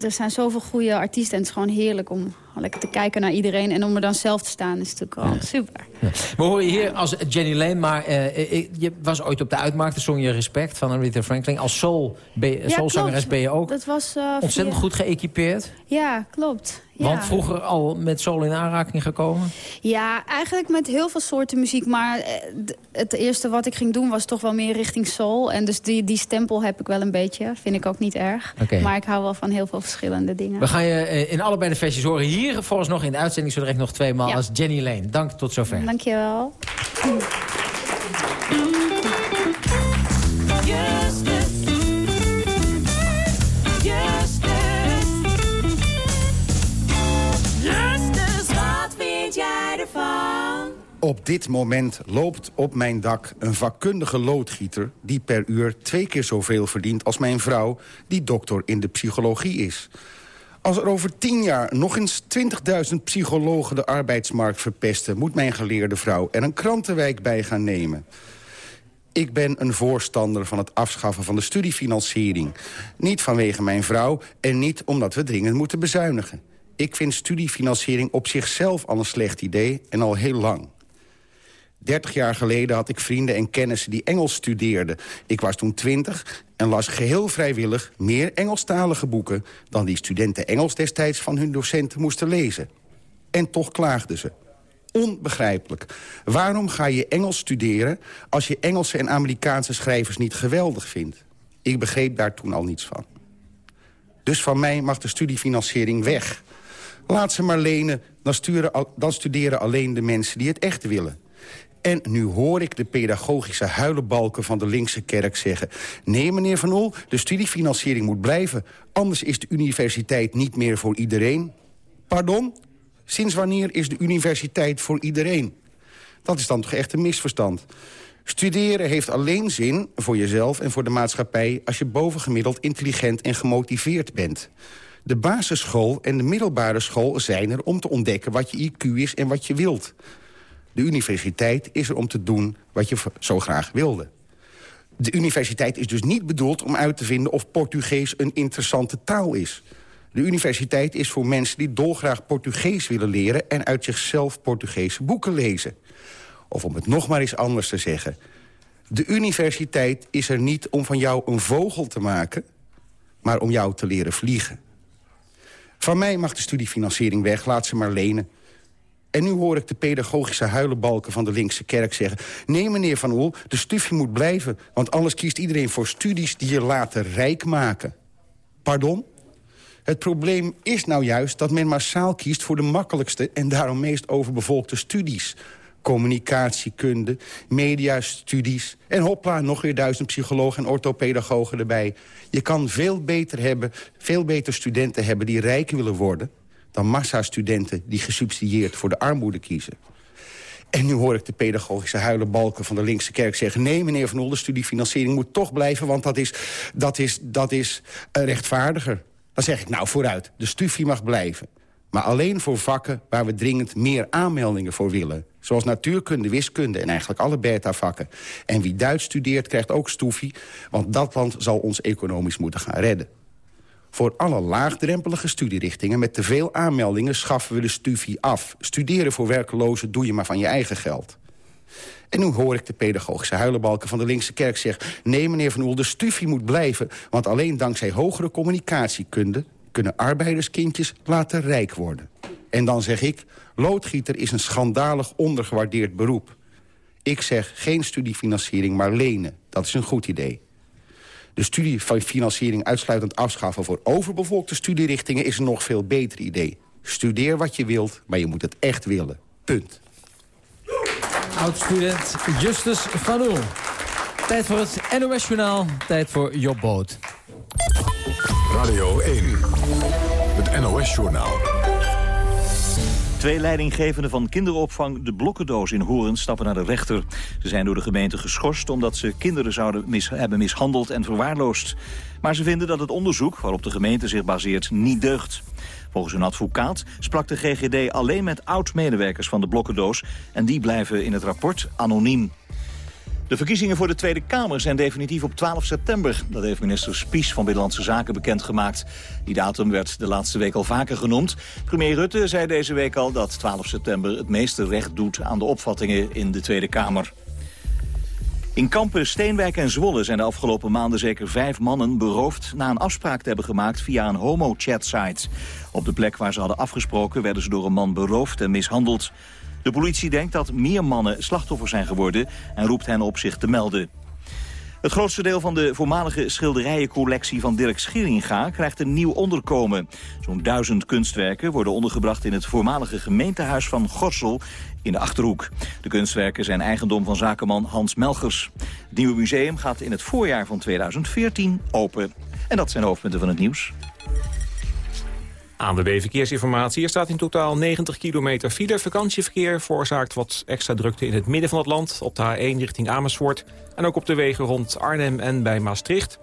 er zijn zoveel goede artiesten. En het is gewoon heerlijk om lekker te kijken naar iedereen. En om er dan zelf te staan is natuurlijk wel super. We horen hier als Jenny Lane, maar eh, ik- je was ooit op de uitmarkt. Toen zong je Respect van Aretha Franklin. Als soul, ben je- Ja, soulzangeres ben je ook Dat was eh, ontzettend via- goed geëquipeerd. Ja, klopt. Ja. Want vroeger al met soul in aanraking gekomen. Ja, eigenlijk met heel veel soorten muziek. Maar eh, het eerste wat ik ging doen was toch wel meer richting soul. En dus die, die stempel heb ik wel een beetje. Vind ik ook niet erg. Maar ik hou wel van heel veel verschillende dingen. We gaan je eh, in allebei de versies horen. Hier volgens nog in de uitzending zo direct nog twee maal Ja. als Jenny Lane. Dank tot zover. Dankjewel. Justus. Justus. Justus, wat vind jij ervan? Op dit moment loopt op mijn dak een vakkundige loodgieter... die per uur twee keer zoveel verdient als mijn vrouw... die dokter in de psychologie is. Als er over tien jaar nog eens 20.000 psychologen de arbeidsmarkt verpesten... moet mijn geleerde vrouw er een krantenwijk bij gaan nemen. Ik ben een voorstander van het afschaffen van de studiefinanciering. Niet vanwege mijn vrouw en niet omdat we dringend moeten bezuinigen. Ik vind studiefinanciering op zichzelf al een slecht idee en al heel lang. 30 jaar geleden had ik vrienden en kennissen die Engels studeerden. Ik was toen 20 en las geheel vrijwillig meer Engelstalige boeken... dan die studenten Engels destijds van hun docenten moesten lezen. En toch klaagden ze. Onbegrijpelijk. Waarom ga je Engels studeren als je Engelse en Amerikaanse schrijvers niet geweldig vindt? Ik begreep daar toen al niets van. Dus van mij mag de studiefinanciering weg. Laat ze maar lenen, dan, dan studeren alleen de mensen die het echt willen. En nu hoor ik de pedagogische huilenbalken van de linkse kerk zeggen... nee, meneer Van Oel, de studiefinanciering moet blijven. Anders is de universiteit niet meer voor iedereen. Pardon? Sinds wanneer is de universiteit voor iedereen? Dat is dan toch echt een misverstand. Studeren heeft alleen zin voor jezelf en voor de maatschappij... als je bovengemiddeld intelligent en gemotiveerd bent. De basisschool en de middelbare school zijn er om te ontdekken... wat je IQ is en wat je wilt. De universiteit is er om te doen wat je zo graag wilde. De universiteit is dus niet bedoeld om uit te vinden... of Portugees een interessante taal is. De universiteit is voor mensen die dolgraag Portugees willen leren... en uit zichzelf Portugese boeken lezen. Of om het nog maar eens anders te zeggen... de universiteit is er niet om van jou een vogel te maken... maar om jou te leren vliegen. Van mij mag de studiefinanciering weg, laat ze maar lenen. En nu hoor ik de pedagogische huilenbalken van de linkse kerk zeggen... nee, meneer Van Oel, de studie moet blijven... want anders kiest iedereen voor studies die je later rijk maken. Pardon? Het probleem is nou juist dat men massaal kiest voor de makkelijkste... en daarom meest overbevolkte studies. Communicatiekunde, mediastudies... en hopla, nog weer duizend psychologen en orthopedagogen erbij. Je kan veel beter, hebben, veel beter studenten hebben die rijk willen worden... dan massa-studenten die gesubsidieerd voor de armoede kiezen. En nu hoor ik de pedagogische huilenbalken van de linkse kerk zeggen... nee, meneer Van Oel, de studiefinanciering moet toch blijven... want dat is, dat is, dat is eh, rechtvaardiger. Dan zeg ik, nou, vooruit, de studie mag blijven. Maar alleen voor vakken waar we dringend meer aanmeldingen voor willen. Zoals natuurkunde, wiskunde en eigenlijk alle beta-vakken. En wie Duits studeert krijgt ook stoefie... want dat land zal ons economisch moeten gaan redden. Voor alle laagdrempelige studierichtingen met te veel aanmeldingen schaffen we de stufie af. Studeren voor werklozen doe je maar van je eigen geld. En nu hoor ik de pedagogische huilenbalken van de linkse kerk zeggen... nee, meneer Van Oel, de stufie moet blijven... want alleen dankzij hogere communicatiekunde... kunnen arbeiderskindjes later rijk worden. En dan zeg ik, loodgieter is een schandalig ondergewaardeerd beroep. Ik zeg geen studiefinanciering, maar lenen. Dat is een goed idee. De studiefinanciering uitsluitend afschaffen voor overbevolkte studierichtingen... is een nog veel beter idee. Studeer wat je wilt, maar je moet het echt willen. Punt. Oud-student Justus Van Oel. Tijd voor het NOS-journaal. Tijd voor Job Boot. Radio 1, het NOS-journaal. Twee leidinggevenden van kinderopvang De Blokkendoos in Horen stappen naar de rechter. Ze zijn door de gemeente geschorst omdat ze kinderen zouden hebben mishandeld en verwaarloosd. Maar ze vinden dat het onderzoek waarop de gemeente zich baseert niet deugt. Volgens hun advocaat sprak de GGD alleen met oud-medewerkers van De Blokkendoos... en die blijven in het rapport anoniem. De verkiezingen voor de Tweede Kamer zijn definitief op 12 september. Dat heeft minister Spies van Binnenlandse Zaken bekendgemaakt. Die datum werd de laatste week al vaker genoemd. Premier Rutte zei deze week al dat 12 september het meeste recht doet aan de opvattingen in de Tweede Kamer. In kampen Steenwijk en Zwolle zijn de afgelopen maanden zeker vijf mannen beroofd... na een afspraak te hebben gemaakt via een homo-chat-site. Op de plek waar ze hadden afgesproken werden ze door een man beroofd en mishandeld. De politie denkt dat meer mannen slachtoffer zijn geworden... en roept hen op zich te melden. Het grootste deel van de voormalige schilderijencollectie van Dirk Scheringa krijgt een nieuw onderkomen. Zo'n duizend kunstwerken worden ondergebracht in het voormalige gemeentehuis van Gorsel in de Achterhoek. De kunstwerken zijn eigendom van zakenman Hans Melgers. Het nieuwe museum gaat in het voorjaar van 2014 open. En dat zijn hoofdpunten van het nieuws. Aan de B-verkeersinformatie. Er staat in totaal 90 kilometer file. Vakantieverkeer veroorzaakt wat extra drukte in het midden van het land. Op de A1 richting Amersfoort. En ook op de wegen rond Arnhem en bij Maastricht.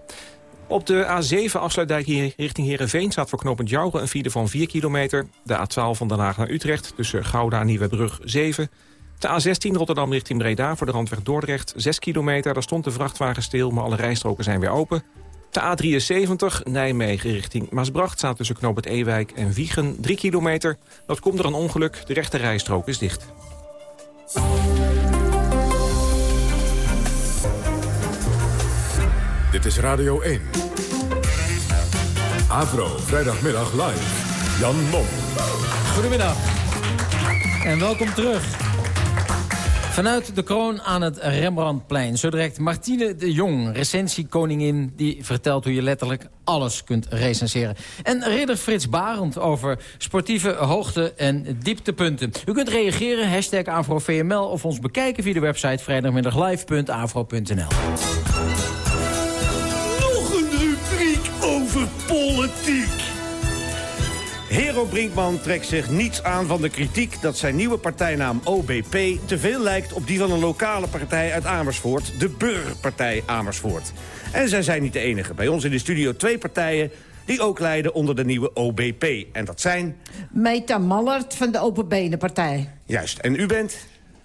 Op de A7 afsluitdijk hier richting Heerenveen staat voor knooppunt Jouren een file van 4 kilometer. De A12 van Den Haag naar Utrecht tussen Gouda en Nieuwebrug 7. De A16 Rotterdam richting Breda voor de randweg Dordrecht 6 kilometer. Daar stond de vrachtwagen stil, maar alle rijstroken zijn weer open. De A73 Nijmegen richting Maasbracht staat tussen knooppunt Ewijk en Wiegen 3 kilometer. Dat komt door een ongeluk, de rechte rijstrook is dicht. Dit is Radio 1. Avro, vrijdagmiddag live. Jan Mom. Goedemiddag. En welkom terug. Vanuit de kroon aan het Rembrandtplein. Zo direct Martine de Jong, recensiekoningin... die vertelt hoe je letterlijk alles kunt recenseren. En ridder Frits Barend over sportieve hoogte- en dieptepunten. U kunt reageren, hashtag AfroVML... of ons bekijken via de website vrijdagmiddaglive.afro.nl. Nog een rubriek over politiek. Hero Brinkman trekt zich niets aan van de kritiek... dat zijn nieuwe partijnaam OBP te veel lijkt op die van een lokale partij uit Amersfoort... de Burgerpartij Amersfoort. En zij zijn niet de enige. Bij ons in de studio twee partijen die ook leiden onder de nieuwe OBP. En dat zijn... Meta Mallert van de Open Benenpartij. Juist. En u bent?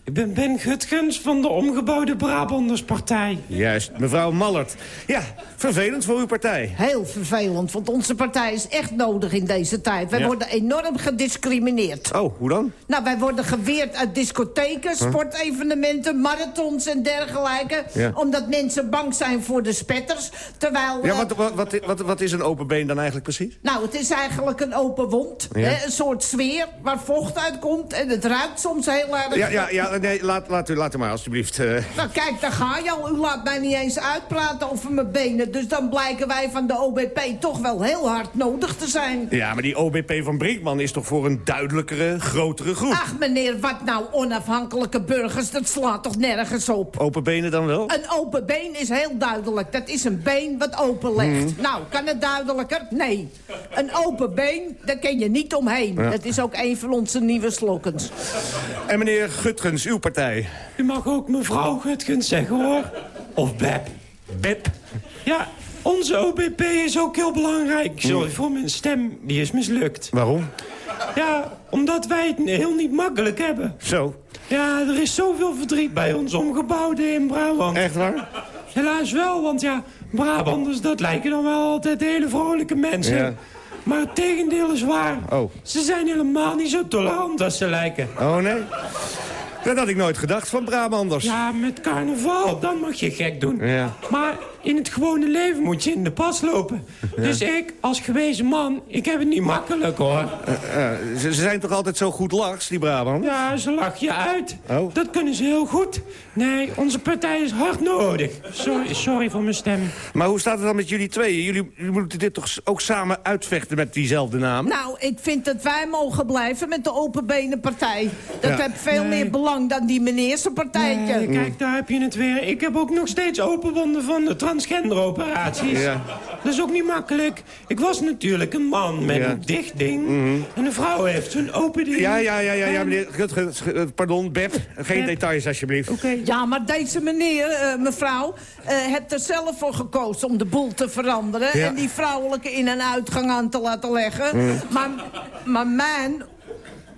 Ik ben Ben Gutgens van de omgebouwde Brabanderspartij. Juist, mevrouw Mallert. Ja, vervelend voor uw partij. Heel vervelend, want onze partij is echt nodig in deze tijd. Wij Ja. worden enorm gediscrimineerd. Oh, hoe dan? Nou, wij worden geweerd uit discotheken, sportevenementen, marathons en dergelijke. Ja. Omdat mensen bang zijn voor de spetters. Terwijl... Ja, wat, wat, wat, wat, wat is een open been dan eigenlijk precies? Nou, het is eigenlijk een open wond. Ja. Hè? Een soort sfeer waar vocht uitkomt. En het ruikt soms heel erg. Ja, ja, ja nee, laat, laat, u, laat u maar alstublieft. eh. Nou, kijk, daar ga je al. U laat mij niet eens uitpraten over mijn benen. Dus dan blijken wij van de OBP toch wel heel hard nodig te zijn. Ja, maar die OBP van Brinkman is toch voor een duidelijkere, grotere groep? Ach, meneer, wat nou onafhankelijke burgers? Dat slaat toch nergens op? Open benen dan wel? Een open been is heel duidelijk. Dat is een been wat open ligt. Mhm. Nou, kan het duidelijker? Nee. Een open been, daar ken je niet omheen. Ja. Dat is ook een van onze nieuwe slogans. En meneer Gutgens, uw partij? U mag ook mevrouw Gutgens zeggen, hoor. Of Beb. Beb? Ja, onze OBP is ook heel belangrijk. Sorry voor mijn stem, die is mislukt. Waarom? Ja, omdat wij het heel niet makkelijk hebben. Zo. Ja, er is zoveel verdriet bij ons omgebouwd in Brabant. Echt waar? Helaas wel, want ja, Brabanders, dat lijken dan wel altijd hele vrolijke mensen. Ja. Maar het tegendeel is waar. Oh. Ze zijn helemaal niet zo tolerant als ze lijken. Oh, nee? Dat had ik nooit gedacht van Brabanders. Ja, met carnaval, dan mag je gek doen. Ja. Maar in het gewone leven moet je in de pas lopen. Dus ik, als gewezen man, ik heb het niet makkelijk, hoor. Eh, eh, ze, ze zijn toch altijd zo goed lachs, die Brabanders? Ja, ze lach je uit. Oh. Dat kunnen ze heel goed. Nee, onze partij is hard nodig. Sorry, sorry voor mijn stem. Maar hoe staat het dan met jullie tweeën? Jullie, jullie moeten dit toch ook samen uitvechten met diezelfde naam? Nou, ik vind dat wij mogen blijven met de open benen partij. Dat Ja. heeft veel Nee. meer belang dan die meneerse partijtje. Nee, kijk, daar heb je het weer. Ik heb ook nog steeds open wonden van de transgenderoperaties. Ja. Dat is ook niet makkelijk. Ik was natuurlijk een man met Ja. een dicht ding. En een vrouw heeft een open ding. Ja, ja, ja, ja, ja En- meneer eh, pardon, Beb. Geen Beb. details, alsjeblieft. Oké. Ja, maar deze meneer, eh, mevrouw, eh heeft er zelf voor gekozen om de boel te veranderen. Ja. En die vrouwelijke in- en uitgang aan te laten leggen. Maar, maar mijn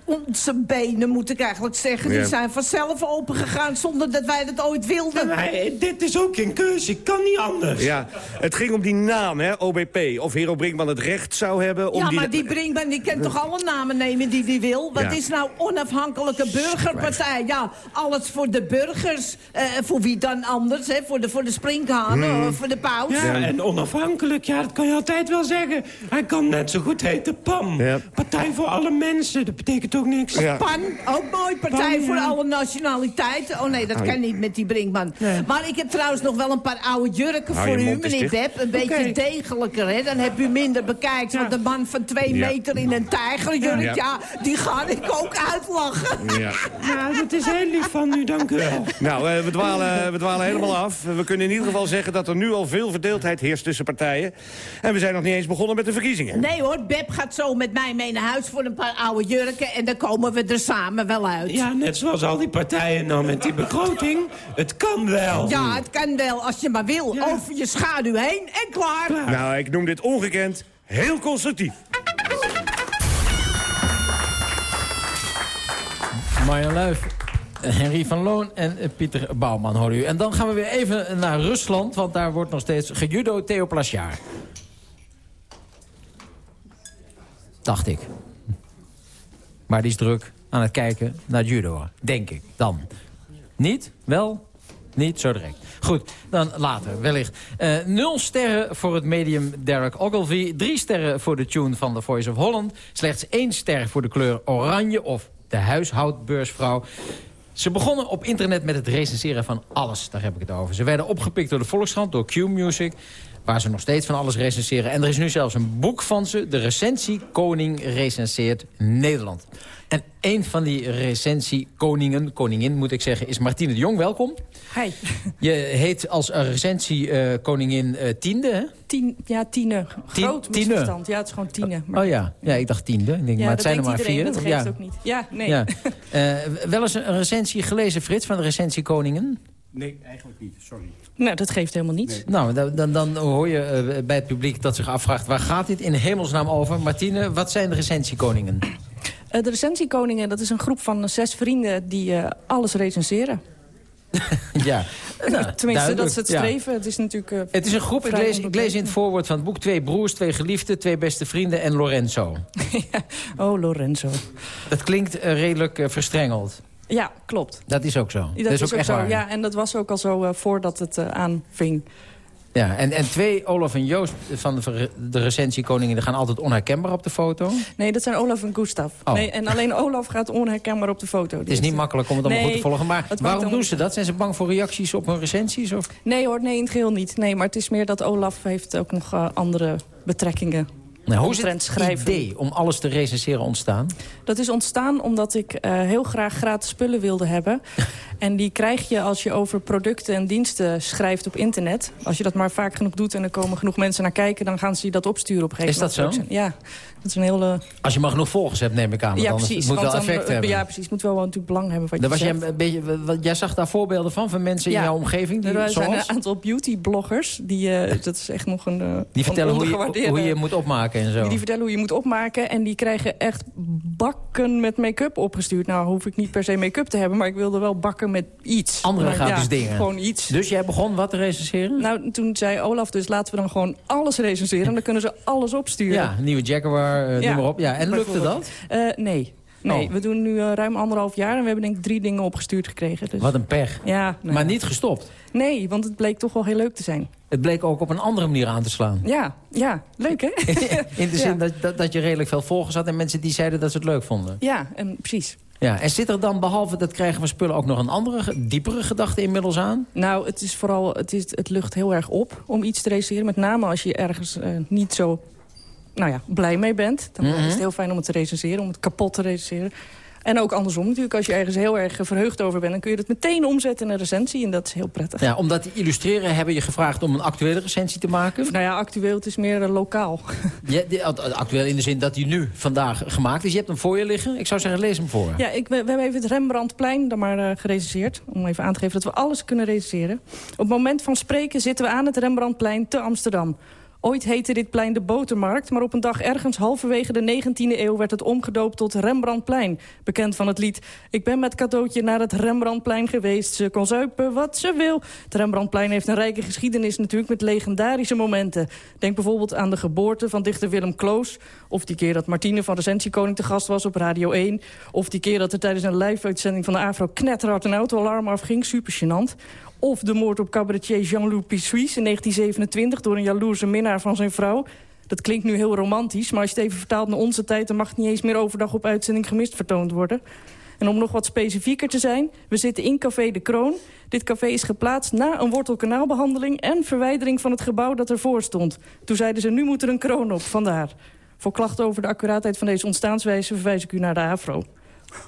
onze benen, moet ik eigenlijk zeggen. Die Ja. zijn vanzelf opengegaan zonder dat wij dat ooit wilden. Maar eh, dit is ook geen keuze, ik kan niet anders. Ja, het ging om die naam, hè, OBP. Of Hero Brinkman het recht zou hebben om ja, die... maar die Brinkman die kan toch alle namen nemen die hij wil? Wat Ja. is nou onafhankelijke burgerpartij? Ja, alles voor de burgers. Eh, voor wie dan anders, hè? Voor de, voor de sprinkhanen, Hmm. of voor de paus. Ja, en onafhankelijk, ja, dat kan je altijd wel zeggen. Hij kan net zo goed heten PAM. Partij voor alle mensen, dat betekent ook niks. PAN, ook mooi. Partij PAN, voor ja. alle nationaliteiten. Oh nee, dat Oh, kan ja. niet met die Brinkman. Maar ik heb trouwens nog wel een paar oude jurken Hou voor u, meneer. Depp. Een beetje degelijker, hè. Dan heb u minder bekijkt. Want de man van twee Ja. meter in een tijgerjurk, Ja. ja. die ga ik ook uitlachen. Ja. Nou, dat is heel lief van u, dank u wel. Nou, eh, we, dwalen, we dwalen helemaal af. We kunnen in ieder geval zeggen dat er nu al veel verdeeldheid heerst tussen partijen. En we zijn nog niet eens begonnen met de verkiezingen. Nee hoor, Beb gaat zo met mij mee naar huis voor een paar oude jurken... en dan komen we er samen wel uit. Ja, net zoals al die partijen nou met die begroting. Het kan wel. Ja, het kan wel als je maar wil. Over je schaduw heen en klaar. Nou, ik noem dit ongekend heel constructief. Marjan Luif, Henry van Loon en Pieter Bouwman horen u. En dan gaan we weer even naar Rusland, want daar wordt nog steeds gejudo Theo Plasjaar. Dacht ik. Maar die is druk aan het kijken naar judo, denk ik. Dan. Niet? Wel? Niet? Zo direct. Goed, dan later, wellicht. Eh, nul sterren voor het medium Derek Ogilvie. Drie sterren voor de tune van The Voice of Holland. Slechts één ster voor de kleur oranje of de huishoudbeursvrouw. Ze begonnen op internet met het recenseren van alles. Daar heb ik het over. Ze werden opgepikt door de Volkskrant, door Q-Music... waar ze nog steeds van alles recenseren. En er is nu zelfs een boek van ze. De recensie Koning recenseert Nederland. En een van die recensiekoningen, koningin moet ik zeggen... is Martine de Jong. Welkom. Hi. Je heet als recensiekoningin eh tiende, hè? Tien, ja, tiene. Tien- Groot tiene. misverstand. Ja, het is gewoon tiene. Maar- Oh ja. ja, ik dacht tiende. Ik denk, Ja, maar dat het zijn er maar iedereen, vier. Dat geeft ja. ook niet. Ja, nee. Ja. Eh, wel eens een recensie gelezen, Frits, van de recensiekoningen? Nee, eigenlijk niet. Sorry. Nou, dat geeft helemaal niets. Nou, dan, dan, dan hoor je eh, bij het publiek dat zich afvraagt... waar gaat dit in hemelsnaam over? Martine, wat zijn de recensiekoningen? Eh, de recensiekoningen, dat is een groep van zes vrienden die eh, alles recenseren. ja. Nou, Tenminste, dat is het ja. streven. Het is natuurlijk... Het is een groep, ik lees, ik lees in het voorwoord van het boek... twee broers, twee geliefden, twee beste vrienden en Lorenzo. Oh, Lorenzo. Dat klinkt redelijk verstrengeld. Ja, klopt. Dat is ook zo. Dat, is ook, echt zo. waar. Ja, en dat was ook al zo eh, voordat het eh, aanving. Ja, en, en twee, Olaf en Joost van de, de recensiekoningen... die gaan altijd onherkenbaar op de foto. Nee, dat zijn Olaf en Gustav. Oh. Nee, en alleen Olaf gaat onherkenbaar op de foto. Het is niet makkelijk om het allemaal Nee, goed te volgen. Maar waarom doen ze dat? Zijn ze bang voor reacties op hun recensies? Of? Nee hoor, nee, in het geheel niet. Nee, maar het is meer dat Olaf heeft ook nog eh, andere betrekkingen. Nou, hoe is omtrent het schrijven. idee om alles te recenseren ontstaan? Dat is ontstaan omdat ik eh, heel graag gratis spullen wilde hebben. en die krijg je als je over producten en diensten schrijft op internet. Als je dat maar vaak genoeg doet en er komen genoeg mensen naar kijken... dan gaan ze je dat opsturen op een gegeven Is dat moment. zo? Ja, dat is een hele... Als je maar genoeg volgers hebt, neem ik aan. ja, precies. Het moet wel dan- effect hebben. Ja, precies. Moet wel natuurlijk belang hebben wat je was jij, zegt. een beetje, wat- jij zag daar voorbeelden van, van mensen in jouw omgeving? Die, er zijn een aantal beauty-bloggers. Die, eh, dat is echt nog een eh, die vertellen hoe je, ondergewaardeerde- hoe je moet opmaken en zo. Die, die vertellen hoe je moet opmaken. En die krijgen echt bakken met make-up opgestuurd. Nou hoef ik niet per se make-up te hebben. Maar ik wilde wel bakken met iets. Andere gratis ja, dingen. Gewoon iets. Dus jij begon wat te recenseren? Nou, toen zei Olaf dus laten we dan gewoon alles recenseren. En dan kunnen ze alles opsturen. Ja, nieuwe Jaguar, eh, Ja, noem maar op. Ja, en lukte dat? Eh, nee. Nee, Oh. we doen nu eh, ruim anderhalf jaar en we hebben denk ik drie dingen opgestuurd gekregen. Dus. Wat een pech. Ja, nou maar niet gestopt. Nee, want het bleek toch wel heel leuk te zijn. Het bleek ook op een andere manier aan te slaan. Ja, ja, leuk hè? In de Ja. zin dat, dat, dat je redelijk veel volgers had... en mensen die zeiden dat ze het leuk vonden. Ja, en precies. Ja, en zit er dan behalve dat krijgen van spullen... ook nog een andere, diepere gedachte inmiddels aan? Nou, het is vooral, het, is, het lucht heel erg op om iets te recenseren. Met name als je ergens niet zo nou ja, blij mee bent. Dan Mhm. is het heel fijn om het te recenseren, om het kapot te recenseren. En ook andersom natuurlijk. Als je ergens heel erg verheugd over bent... dan kun je het meteen omzetten in een recensie. En dat is heel prettig. Ja, om dat te illustreren hebben je gevraagd om een actuele recensie te maken? Nou ja, actueel, het is meer eh, lokaal. Ja, die- actueel in de zin dat die nu vandaag gemaakt is. Je hebt hem voor je liggen. Ik zou zeggen, lees hem voor. Ja, ik, we, we hebben even het Rembrandtplein dan maar gerecenseerd. Om even aan te geven dat we alles kunnen recenseren. Op het moment van spreken zitten we aan het Rembrandtplein te Amsterdam. Ooit heette dit plein de Botermarkt, maar op een dag ergens halverwege de 19e eeuw werd het omgedoopt tot Rembrandtplein. Bekend van het lied Ik ben met cadeautje naar het Rembrandtplein geweest. Ze kon zuipen wat ze wil. Het Rembrandtplein heeft een rijke geschiedenis natuurlijk met legendarische momenten. Denk bijvoorbeeld aan de geboorte van dichter Willem Kloos. Of die keer dat Martine van Recensiekoning te gast was op Radio 1. Of die keer dat er tijdens een live-uitzending van de AVRO knetterhard een autoalarm afging. Super. Of de moord op cabaretier Jean-Louis Pissuis in 1927... door een jaloerse minnaar van zijn vrouw. Dat klinkt nu heel romantisch, maar als je het even vertaalt naar onze tijd... dan mag het niet eens meer overdag op uitzending gemist vertoond worden. En om nog wat specifieker te zijn, we zitten in Café de Kroon. Dit café is geplaatst na een wortelkanaalbehandeling... en verwijdering van het gebouw dat ervoor stond. Toen zeiden ze, nu moet er een kroon op, vandaar. Voor klachten over de accuraatheid van deze ontstaanswijze... verwijs ik u naar de AFRO.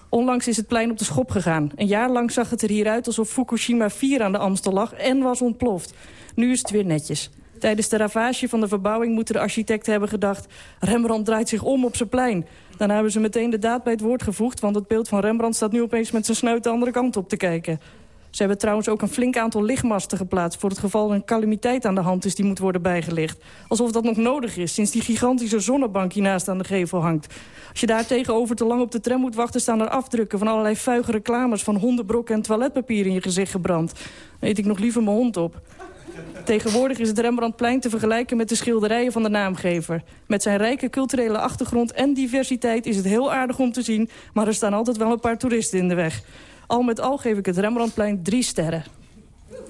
Onlangs is het plein op de schop gegaan. Een jaar lang zag het er hieruit alsof Fukushima 4 aan de Amstel lag en was ontploft. Nu is het weer netjes. Tijdens de ravage van de verbouwing moeten de architecten hebben gedacht... Rembrandt draait zich om op zijn plein. Daarna hebben ze meteen de daad bij het woord gevoegd... want het beeld van Rembrandt staat nu opeens met zijn snuit de andere kant op te kijken. Ze hebben trouwens ook een flink aantal lichtmasten geplaatst... voor het geval een calamiteit aan de hand is die moet worden bijgelicht. Alsof dat nog nodig is, sinds die gigantische zonnebank hiernaast aan de gevel hangt. Als je daar tegenover te lang op de tram moet wachten... staan er afdrukken van allerlei vuige reclames... van hondenbrokken en toiletpapier in je gezicht gebrand. Dan eet ik nog liever mijn hond op. Tegenwoordig is het Rembrandtplein te vergelijken met de schilderijen van de naamgever. Met zijn rijke culturele achtergrond en diversiteit is het heel aardig om te zien... maar er staan altijd wel een paar toeristen in de weg. Al met al geef ik het Rembrandtplein drie sterren.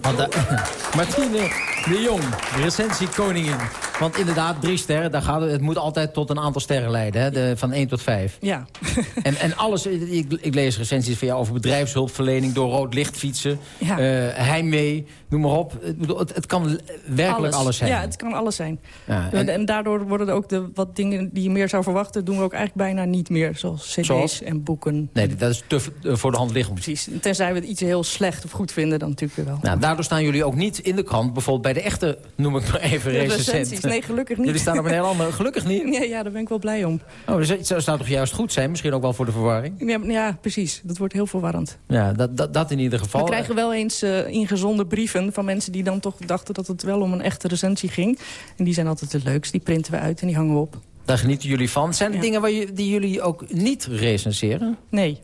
Martine de Jong, de recensiekoningin. Want inderdaad, drie sterren, daar gaat het, het moet altijd tot een aantal sterren leiden. Hè? De, van 1 tot 5. Ja. En, en alles, ik, ik lees recensies van jou over bedrijfshulpverlening... door rood licht fietsen, Ja. eh, heimwee, noem maar op. Het, het, kan werkelijk alles, zijn. Ja, het kan alles zijn. Ja, en, en- daardoor worden er ook de wat dingen die je meer zou verwachten... doen we ook eigenlijk bijna niet meer. Zoals cd's Zoals? en boeken. Nee, dat is te eh, voor de hand liggend. Precies. Tenzij we het iets heel slecht of goed vinden, dan natuurlijk weer wel. Nou, daardoor staan jullie ook niet in de krant. Bijvoorbeeld bij de echte, noem ik maar even, De recensent. recensies. Nee, gelukkig niet. Jullie staan op een heel andere... Gelukkig niet. Ja, ja, daar ben ik wel blij om. Oh, dus het zou toch juist goed zijn? Misschien ook wel voor de verwarring? Ja, ja precies. Dat wordt heel verwarrend. Ja, dat, dat, dat in ieder geval. We krijgen wel eens eh ingezonde brieven van mensen die dan toch dachten dat het wel om een echte recensie ging. En die zijn altijd het leukst. Die printen we uit en die hangen we op. Daar genieten jullie van. Zijn er dingen waar je, die jullie ook niet recenseren? Nee.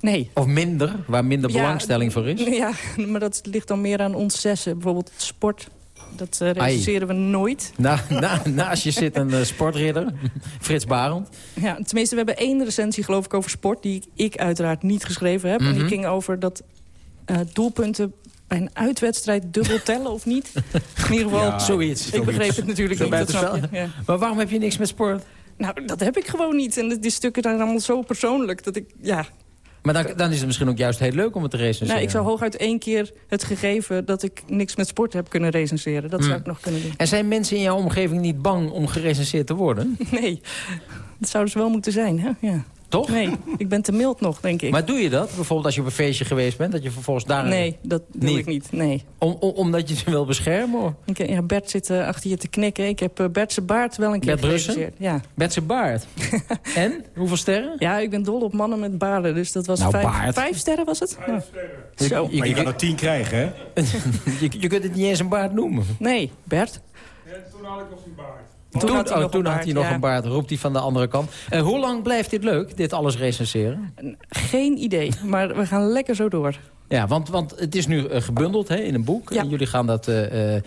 Nee. Of minder, waar minder Ja, belangstelling voor is? Ja, maar dat ligt dan meer aan ons zessen. Bijvoorbeeld sport. Dat eh, recenseren we nooit. Na, na, naast je zit een eh, sportridder, Frits Barend. Ja, tenminste, we hebben één recensie geloof ik over sport... die ik uiteraard niet geschreven heb. En Mhm. die ging over dat eh, doelpunten bij een uitwedstrijd dubbel tellen of niet. In ieder geval, Ja, zoiets. Ik begreep het natuurlijk Zo niet, dat. Ja. Maar waarom heb je niks met sport? Nou, dat heb ik gewoon niet. En die stukken zijn allemaal zo persoonlijk dat ik... Ja, Maar dan, dan is het misschien ook juist heel leuk om het te recenseren. nou, ik zou hooguit één keer het gegeven dat ik niks met sport heb kunnen recenseren. Dat zou Hmm. ik nog kunnen doen. En zijn mensen in jouw omgeving niet bang om gerecenseerd te worden? Nee, dat zouden ze wel moeten zijn, hè? Ja. Toch? Nee, ik ben te mild nog, denk ik. Maar doe je dat? Bijvoorbeeld als je op een feestje geweest bent, dat je vervolgens daar... Nee, dat doe ik niet, nee. Om, om- omdat je ze wil beschermen? hoor. Ik, ja, Bert zit eh, achter je te knikken. Ik heb eh, Bert zijn baard wel een keer Bert. Ja. Bert zijn baard. en? Hoeveel sterren? ja, ik ben dol op mannen met baarden. Dus dat was Nou, vijf, baard. vijf sterren, was het? Ja. Zo. Je, Maar je kan er tien krijgen, hè? je, je kunt het niet eens een baard noemen. Nee, Bert. toen had ik nog geen baard. Toen, had hij oh, nog toen een had hij baard, nog een baard, roept hij van de andere kant. En hoe lang blijft dit leuk, dit alles recenseren? Geen idee, maar we gaan lekker zo door. Ja, want, want het is nu eh, gebundeld hè, in een boek. Ja. En jullie gaan dat eh, eh,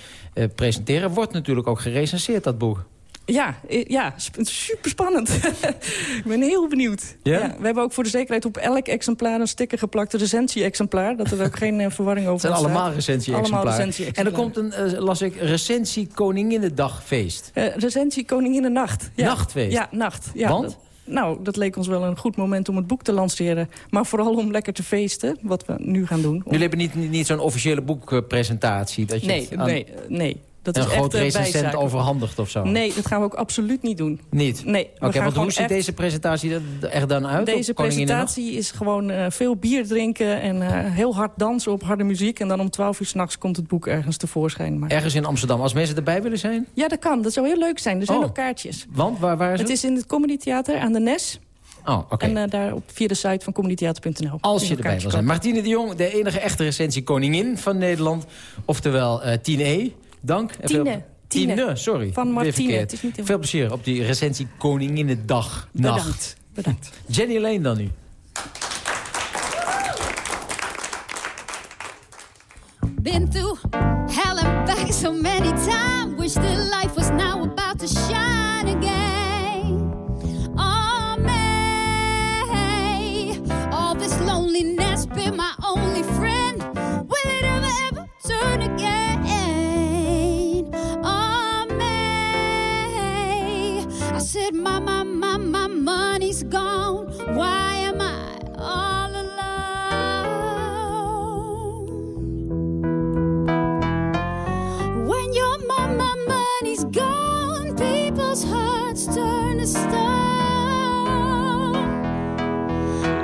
presenteren. Wordt natuurlijk ook gerecenseerd, dat boek. Ja, eh, ja super spannend. ik ben heel benieuwd. Ja? we hebben ook voor de zekerheid op elk exemplaar een sticker geplakt. Een recensie-exemplaar, dat er ook geen eh, verwarring over Het zijn allemaal recensie-exemplaren. en recensie-exemplaren. er komt een, eh, las ik, recensie Koninginnedagfeest. Eh, recensie Koningin Nacht. Ja. Nachtfeest? Ja, nacht. Ja, Want? dat- nou, dat leek ons wel een goed moment om het boek te lanceren. Maar vooral om lekker te feesten, wat we nu gaan doen. Om- Jullie hebben niet, niet, niet zo'n officiële boekpresentatie? Dat je Nee, aan nee, nee. Dat een is groot echt eh, recensent bijzaak. overhandigt of zo? Nee, dat gaan we ook absoluut niet doen. Niet? Nee, Oké, want hoe ziet echt- deze presentatie er er dan uit? Deze presentatie is gewoon eh, veel bier drinken en eh, heel hard dansen op harde muziek. En dan om 12 uur s'nachts komt het boek ergens tevoorschijn. Maar... Ergens in Amsterdam. Als mensen erbij willen zijn? Ja, dat kan. Dat zou heel leuk zijn. Er zijn Oh. nog kaartjes. Want, waar, waar is Het het? is in het Comedy Theater aan de Nes. Oh, oké. En daar op, via de site van comedytheater.nl. Als je erbij wil zijn. Martine de Jong, de enige echte recensie koningin van Nederland. Oftewel eh 10E. Dank. En veel- Tiene. Tine, sorry. Van Martine. Het is niet heel- Veel plezier op die recensie Koninginnedag. Nacht. Bedankt. Bedankt. Jenny Lane dan nu. Been through hell and back so many times. Wish that life was now about to shine again. Oh, May, all this loneliness been my only I said, my, my, my, my money's gone. Why am I all alone? When your mama money's gone, people's hearts turn to stone.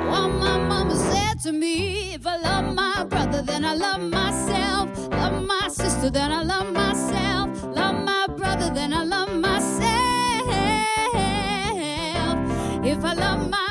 Well, my mama said to me, if I love my brother, then I love myself. Love my sister, then I love myself. Love my brother, then I love all my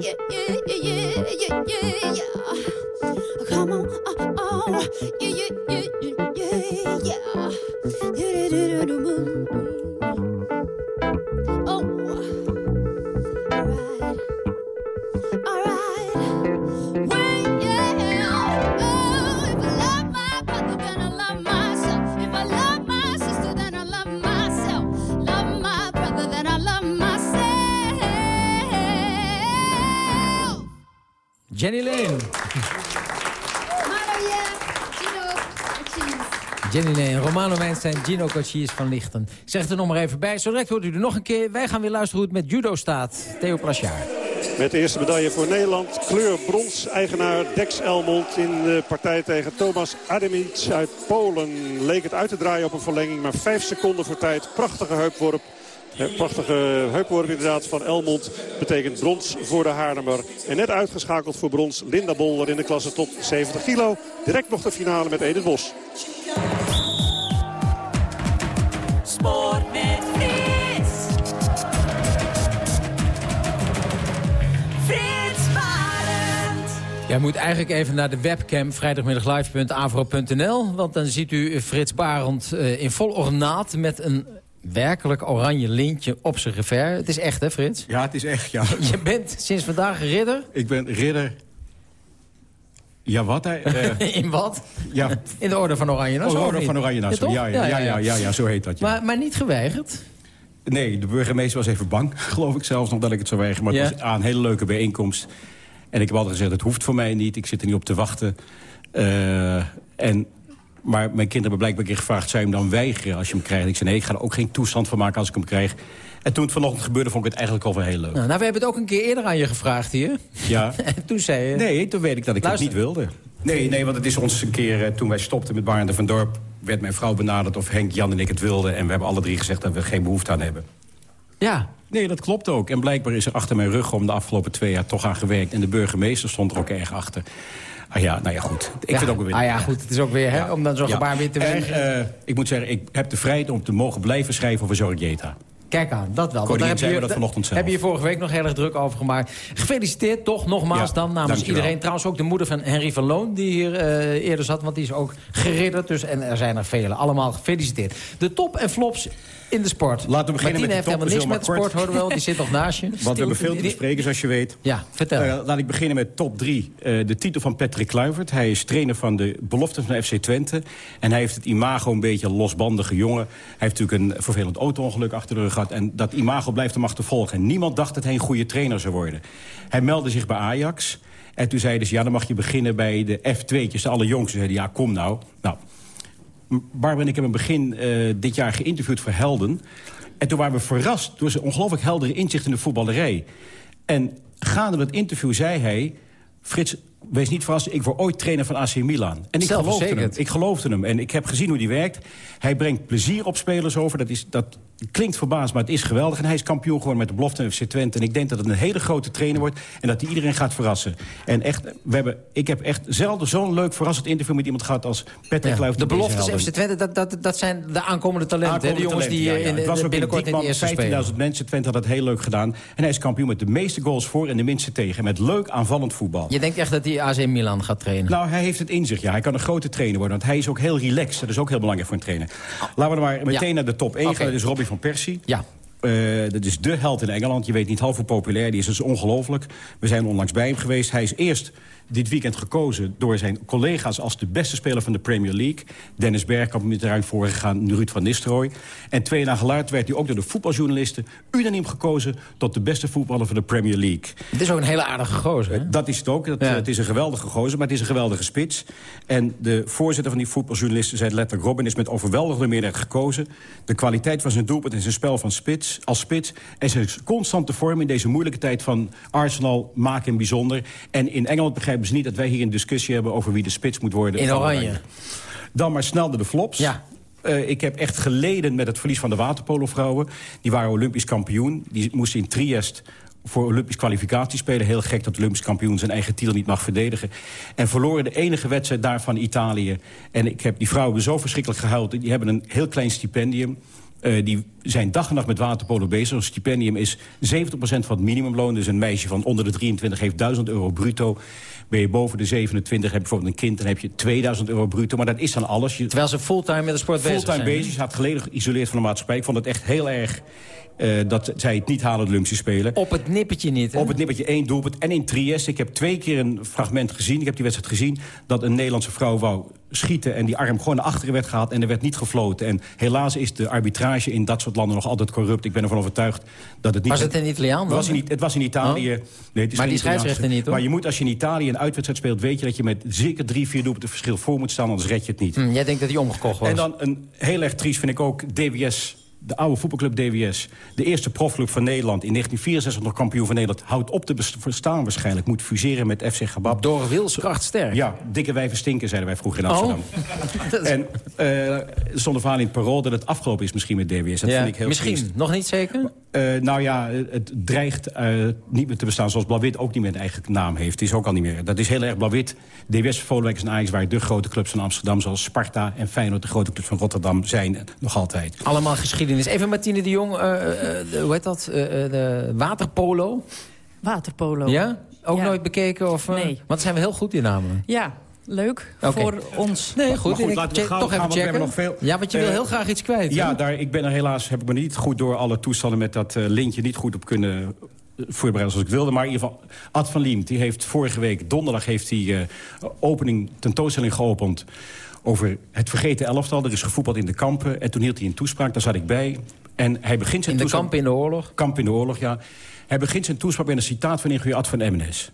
yeah, yeah, yeah, yeah, yeah, yeah. Come on, oh, oh, yeah, yeah, yeah, Romano Wijnstein, Gino Coccies van Lichten. Zeg er nog maar even bij. Zo direct hoort u er nog een keer. Wij gaan weer luisteren hoe het met judo staat. Theo Plasjaar. Met de eerste medaille voor Nederland. Kleur brons. Eigenaar Dex Elmond in de partij tegen Thomas Ademic uit Polen. Leek het uit te draaien op een verlenging. Maar vijf seconden voor tijd. Prachtige heupworp. Eh, Prachtige heupworp inderdaad van Elmond. Betekent brons voor de Haarlemmer. En net uitgeschakeld voor brons Linda Bolder in de klasse tot 70 kilo. Direct nog de finale met Edith Bos. Sport met Frits. Frits Barend. Jij moet eigenlijk even naar de webcam vrijdagmiddaglive.avro.nl. Want dan ziet u Frits Barend eh, in vol ornaat met een werkelijk oranje lintje op zijn revers. Het is echt, hè Frits? Ja, het is echt, ja. Je bent sinds vandaag ridder. Ik ben ridder... Ja, wat? hè? Eh, in wat? ja. In de orde van Oranje Nassau. Oh, of Orde van Oranje Nassau. Ja, ja, ja, ja, ja, ja, zo heet dat. Maar, maar niet geweigerd? Nee, de burgemeester was even bang, geloof ik zelfs nog dat ik het zou weigeren. Maar het was aan een hele leuke bijeenkomst. En ik heb altijd gezegd, het hoeft voor mij niet. Ik zit er niet op te wachten. Eh, en, maar mijn kinderen hebben blijkbaar een keer gevraagd... zou je hem dan weigeren als je hem krijgt? Ik zei, nee, ik ga er ook geen toestand van maken als ik hem krijg. En toen het vanochtend gebeurde, vond ik het eigenlijk al wel heel leuk. Nou, nou, we hebben het ook een keer eerder aan je gevraagd hier. Ja. En toen zei je... Nee, toen weet ik dat ik het niet wilde. Nee, nee, want het is ons een keer, eh, toen wij stopten met Barende van Dorp... werd mijn vrouw benaderd of Henk, Jan en ik het wilden. En we hebben alle drie gezegd dat we geen behoefte aan hebben. Ja. Nee, dat klopt ook. En blijkbaar is er achter mijn rug om de afgelopen twee jaar toch aan gewerkt. En de burgemeester stond er ook erg achter. Ah ja, nou ja, goed. Ik Ja. vind het ook weer... Ah ja, goed. Het is ook weer, hè, om dan zo'n gebaar weer te En, weigeren. eh, ik moet zeggen, ik heb de vrijheid om te mogen blijven schrijven over Zorg Jeta. Kijk aan, dat wel. Daar heb zei je, me dat vanochtend zelf. heb je vorige week nog heel erg druk over gemaakt. Gefeliciteerd toch, nogmaals Ja, dan namens iedereen. Trouwens ook de moeder van Henry van Loon, die hier eh, eerder zat. Want die is ook geridderd. Dus, en er zijn er vele. Allemaal gefeliciteerd. De top en flops in de sport. Laten we beginnen Martine met de heeft top, helemaal niks met sport, hoor wel. Die zit nog naast je. Want we hebben veel te bespreken, zoals je weet. Ja, vertel. Eh, laat ik beginnen met top 3. de titel van Patrick Kluivert. Hij is trainer van de belofte van FC Twente. En hij heeft het imago een beetje losbandige jongen. Hij heeft natuurlijk een vervelend auto-ongeluk achter de rug gehad. En dat imago blijft hem achtervolgen. En niemand dacht dat hij een goede trainer zou worden. Hij meldde zich bij Ajax. En toen zeiden ze, ja, dan mag je beginnen bij de F2'tjes, de allerjongste. Zeiden, ja, kom nou. Nou, Barbara en ik hebben begin eh, dit jaar geïnterviewd voor Helden. En toen waren we verrast door zijn ongelooflijk heldere inzicht in de voetballerij. En gaande dat interview zei hij... Frits, wees niet verrast, ik word ooit trainer van AC Milan. En ik geloofde hem. Ik geloofde hem. En ik heb gezien hoe die werkt. Hij brengt plezier op spelers over. Dat, is, dat klinkt verbaasd, maar het is geweldig. En hij is kampioen geworden met de belofte van FC Twente. En ik denk dat het een hele grote trainer wordt. En dat hij iedereen gaat verrassen. En echt, we hebben, ik heb echt zelden zo'n leuk verrassend interview met iemand gehad als Patrick Ja, de beloftes. FC Twente, dat, dat, dat zijn de aankomende talenten. hè? De Aankomende jongens die talenten, eh, ja, ja. in, Het was ook binnenkort in de eerste spelen. 15.000 mensen. Twente had dat heel leuk gedaan. En hij is kampioen met de meeste goals voor en de minste tegen. Met leuk aanvallend voetbal. Je denkt echt dat hij AC Milan gaat trainen? Nou, hij heeft het in zich, ja. Hij kan een grote trainer worden. Want hij is ook heel relaxed. Dat is ook heel belangrijk voor een trainer. Laten we dan maar meteen Ja. naar de top 1 Oké. gaan. Dat is Robbie van Persie. Ja. Eh, dat is de held in Engeland. Je weet niet half hoe populair die is. Dat is ongelooflijk. We zijn onlangs bij hem geweest. Hij is eerst dit weekend gekozen door zijn collega's... als de beste speler van de Premier League. Dennis Bergkamp is eruit voorgegaan, Ruud van Nistelrooy. En twee dagen later werd hij ook door de voetbaljournalisten... unaniem gekozen tot de beste voetballer van de Premier League. Het is ook een hele aardige gozer, hè? Dat is het ook. Dat, Ja. eh, Het is een geweldige gozer, maar het is een geweldige spits. En de voorzitter van die voetbaljournalisten zei letterlijk... Robin is met overweldigende meerderheid gekozen. De kwaliteit van zijn doelpunt en zijn spel van spits, als spits... en zijn constante vorm in deze moeilijke tijd van Arsenal maken hem bijzonder. En in Engeland begrijpen ze niet dat wij hier een discussie hebben... over wie de spits moet worden. In oranje. Dan maar snel naar de flops. Ja. Eh, ik heb echt geleden met het verlies van de waterpolovrouwen. Die waren olympisch kampioen. Die moesten in Triest voor olympisch kwalificatie spelen. Heel gek dat de olympisch kampioen zijn eigen titel niet mag verdedigen. En verloren de enige wedstrijd daar van Italië. En ik heb die vrouwen zo verschrikkelijk gehuild. Die hebben een heel klein stipendium. Eh, die zijn dag en nacht met waterpolo bezig. Een stipendium is 70% van het minimumloon. Dus een meisje van onder de 23 heeft 1000 euro bruto. Ben je boven de 27, heb je bijvoorbeeld een kind... dan heb je 2000 euro bruto. Maar dat is dan alles. Je, Terwijl ze fulltime met de sport bezig fulltime zijn. bezig. Ze had geleden geïsoleerd van de maatschappij. Ik vond het echt heel erg eh, dat zij het niet halen de Olympische Spelen. Op het nippertje niet, hè? Op het nippertje één doelpunt. En in Trieste, ik heb twee keer een fragment gezien... ik heb die wedstrijd gezien, dat een Nederlandse vrouw wou schieten... en die arm gewoon naar achteren werd gehaald en er werd niet gefloten. En helaas is de arbitrage in dat soort landen nog altijd corrupt. Ik ben ervan overtuigd dat het niet... Was het een Italiaan? Was in, het was in Italië. Oh. Nee, het is Maar die scheidsrechter niet, hoor. Maar je moet, als je in Italië een uitwedstrijd speelt... weet je dat je met zeker drie, vier doelpunten verschil voor moet staan... anders red je het niet. Hm, jij denkt dat hij omgekocht was? En dan een heel erg triest vind ik ook DWS. De oude voetbalclub DWS. De eerste profclub van Nederland. In 1964 nog kampioen van Nederland. Houdt op te bestaan waarschijnlijk. Moet fuseren met FC Gabab. Door wilskracht sterk. Ja, dikke wijven stinken, zeiden wij vroeger in Oh. Amsterdam. En eh, er stond een verhaal in het parool dat het afgelopen is misschien met DWS. Dat Ja, vind ik heel misschien. triest. Nog niet zeker? Eh, nou ja, het dreigt eh, niet meer te bestaan zoals Blauw-Wit ook niet meer een eigen naam heeft. Het is ook al niet meer. Dat is heel erg Blauw-Wit. DWS, Volendam en Ajax waren de grote clubs van Amsterdam... zoals Sparta en Feyenoord, de grote clubs van Rotterdam, zijn nog altijd. Allemaal geschiedenis. Even Martine de Jong, eh, eh, de- hoe heet dat? Eh, eh, de waterpolo. Waterpolo. Ja? Ook Ja. nooit bekeken? Of? Nee. Want daar zijn we heel goed in namelijk. Ja, leuk voor ons. Nee, goed. Maar goed, ik- laten we gauw toch gaan, even want we checken. hebben nog veel. Ja, want je wil heel graag iets kwijt. Ja, daar, ik ben er helaas, heb ik me niet goed door alle toestanden... met dat lintje niet goed op kunnen voorbereiden zoals ik wilde. Maar in ieder geval, Ad van Liemt, die heeft vorige week, donderdag... heeft hij eh, opening, tentoonstelling geopend over het vergeten elftal. Er is gevoetbald in de kampen. En toen hield hij een toespraak, daar zat ik bij. En hij begint zijn In de toespraak- kampen in de oorlog? Kamp in de oorlog, ja. Hij begint zijn toespraak met een citaat van Ad van Emmenes.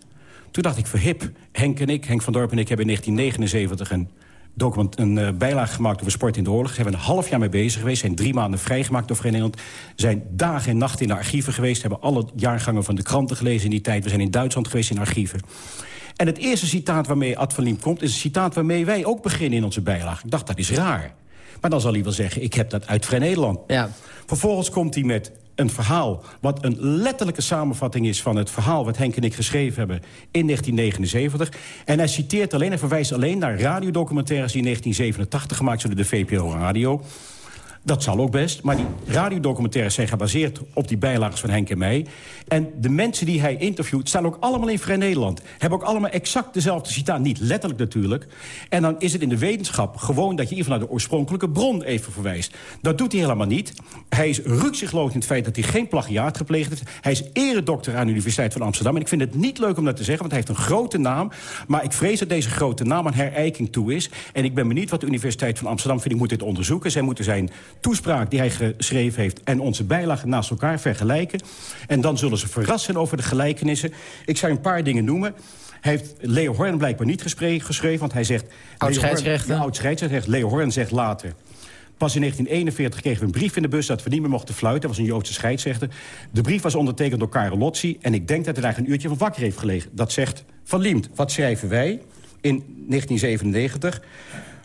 Toen dacht ik, verhip, Henk en ik, Henk van Dorp en ik... hebben in 1979 een, document, een eh, bijlage gemaakt over sport in de oorlog. Daar zijn we een half jaar mee bezig geweest. Zijn drie maanden vrijgemaakt door Verenigd Nederland. Zijn dagen en nachten in de archieven geweest. Hebben alle jaargangen van de kranten gelezen in die tijd. We zijn in Duitsland geweest in archieven. En het eerste citaat waarmee Ad van Liem komt... is een citaat waarmee wij ook beginnen in onze bijlage. Ik dacht, dat is raar. Maar dan zal hij wel zeggen, ik heb dat uit Vrij Nederland. Ja. Vervolgens komt hij met een verhaal... wat een letterlijke samenvatting is van het verhaal... wat Henk en ik geschreven hebben in 1979. En hij citeert alleen en verwijst alleen naar radiodocumentaires... die in 1987 gemaakt zijn door de VPRO Radio. Dat zal ook best, maar die radiodocumentaires zijn gebaseerd op die bijlagen van Henk en mij. En de mensen die hij interviewt staan ook allemaal in Vrij Nederland. Hebben ook allemaal exact dezelfde citaat, niet letterlijk natuurlijk. En dan is het in de wetenschap gewoon dat je even naar de oorspronkelijke bron even verwijst. Dat doet hij helemaal niet. Hij is rukzichtloos in het feit dat hij geen plagiaat gepleegd heeft. Hij is eredokter aan de Universiteit van Amsterdam. En ik vind het niet leuk om dat te zeggen, want hij heeft een grote naam. Maar ik vrees dat deze grote naam aan herijking toe is. En ik ben benieuwd wat de Universiteit van Amsterdam vindt. Ik moet dit onderzoeken. Zij moeten zijn toespraak die hij geschreven heeft... en onze bijlagen naast elkaar vergelijken. En dan zullen ze verrast zijn over de gelijkenissen. Ik zou een paar dingen noemen. Hij heeft Leo Horn blijkbaar niet geschreven, want hij zegt... Oud Leo Horn- scheidsrechter. Ja, oud scheidsrechter zegt, Leo Horn zegt later... Pas in 1941 kregen we een brief in de bus dat we niet meer mochten fluiten. Dat was een Joodse scheidsrechter. De brief was ondertekend door Karel Lotzi. En ik denk dat hij daar een uurtje van wakker heeft gelegen. Dat zegt Van Liemt. Wat schrijven wij in 1997?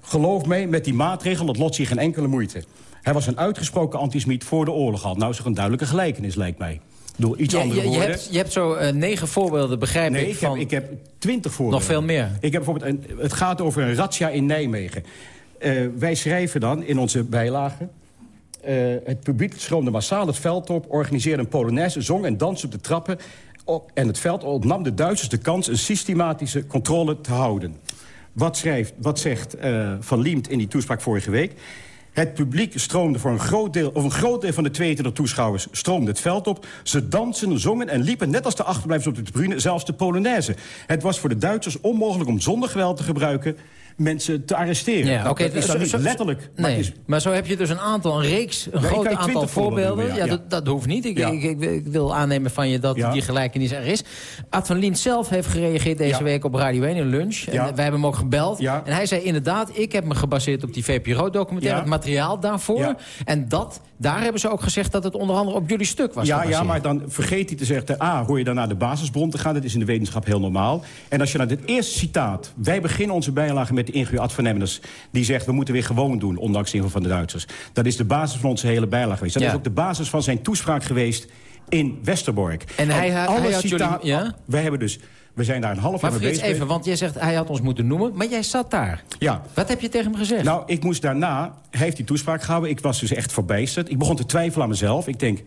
Geloof mij, met die maatregel had Lotzi geen enkele moeite. Hij was een uitgesproken antisemiet voor de oorlog al. Nou is er een duidelijke gelijkenis, lijkt mij. Door iets andere je, je woorden. hebt, je hebt zo eh, negen voorbeelden, begrijp Nee, ik. ik heb, van... ik heb twintig voorbeelden. Nog veel meer? Ik heb bijvoorbeeld een, het gaat over een razzia in Nijmegen. Eh, wij schrijven dan in onze bijlagen... eh, het publiek stroomde massaal het veld op... organiseerde een polonaise, zong en dans op de trappen... op, en het veld ontnam de Duitsers de kans... een systematische controle te houden. Wat, schrijft, wat zegt Van Liemt in die toespraak vorige week... Het publiek stroomde voor een groot deel, of een groot deel van de 22 toeschouwers stroomde het veld op. Ze dansen, zongen en liepen net als de achterblijvers op de tribune, zelfs de Polonaise. Het was voor de Duitsers onmogelijk om zonder geweld te gebruiken mensen te arresteren. Ja, oké, dat is dan zo- niet zo- letterlijk. Maar Nee, het is, maar zo heb je dus een aantal, een reeks, een Ja, groot aantal 20 voorbeelden ja, ja, dat, dat hoeft niet. Ik, ik, ik, ik wil aannemen van je dat die gelijkenis er is. Ad van Lien zelf heeft gereageerd deze week op Radio 1 in lunch. En wij hebben hem ook gebeld. Ja. En hij zei inderdaad, ik heb me gebaseerd op die VPRO-documentaire, het materiaal daarvoor. Ja. En dat, daar hebben ze ook gezegd dat het onder andere op jullie stuk was ja, ja, maar dan vergeet hij te zeggen... A, hoor je dan naar de basisbron te gaan. Dat is in de wetenschap heel normaal. En als je naar dit eerste citaat... Wij beginnen onze bijlage met de Ad van Emmeners... die zegt, we moeten weer gewoon doen, ondanks de van de Duitsers. Dat is de basis van onze hele bijlage geweest. Dat Ja. is ook de basis van zijn toespraak geweest in Westerbork. En hij- alle hij had jullie- ja? Wij hebben dus... We zijn daar een half jaar mee bezig. even, want jij zegt hij had ons moeten noemen, maar jij zat daar. Ja. Wat heb je tegen hem gezegd? Nou, ik moest daarna... Hij heeft die toespraak gehouden. Ik was dus echt verbijsterd. Ik begon te twijfelen aan mezelf. Ik denk,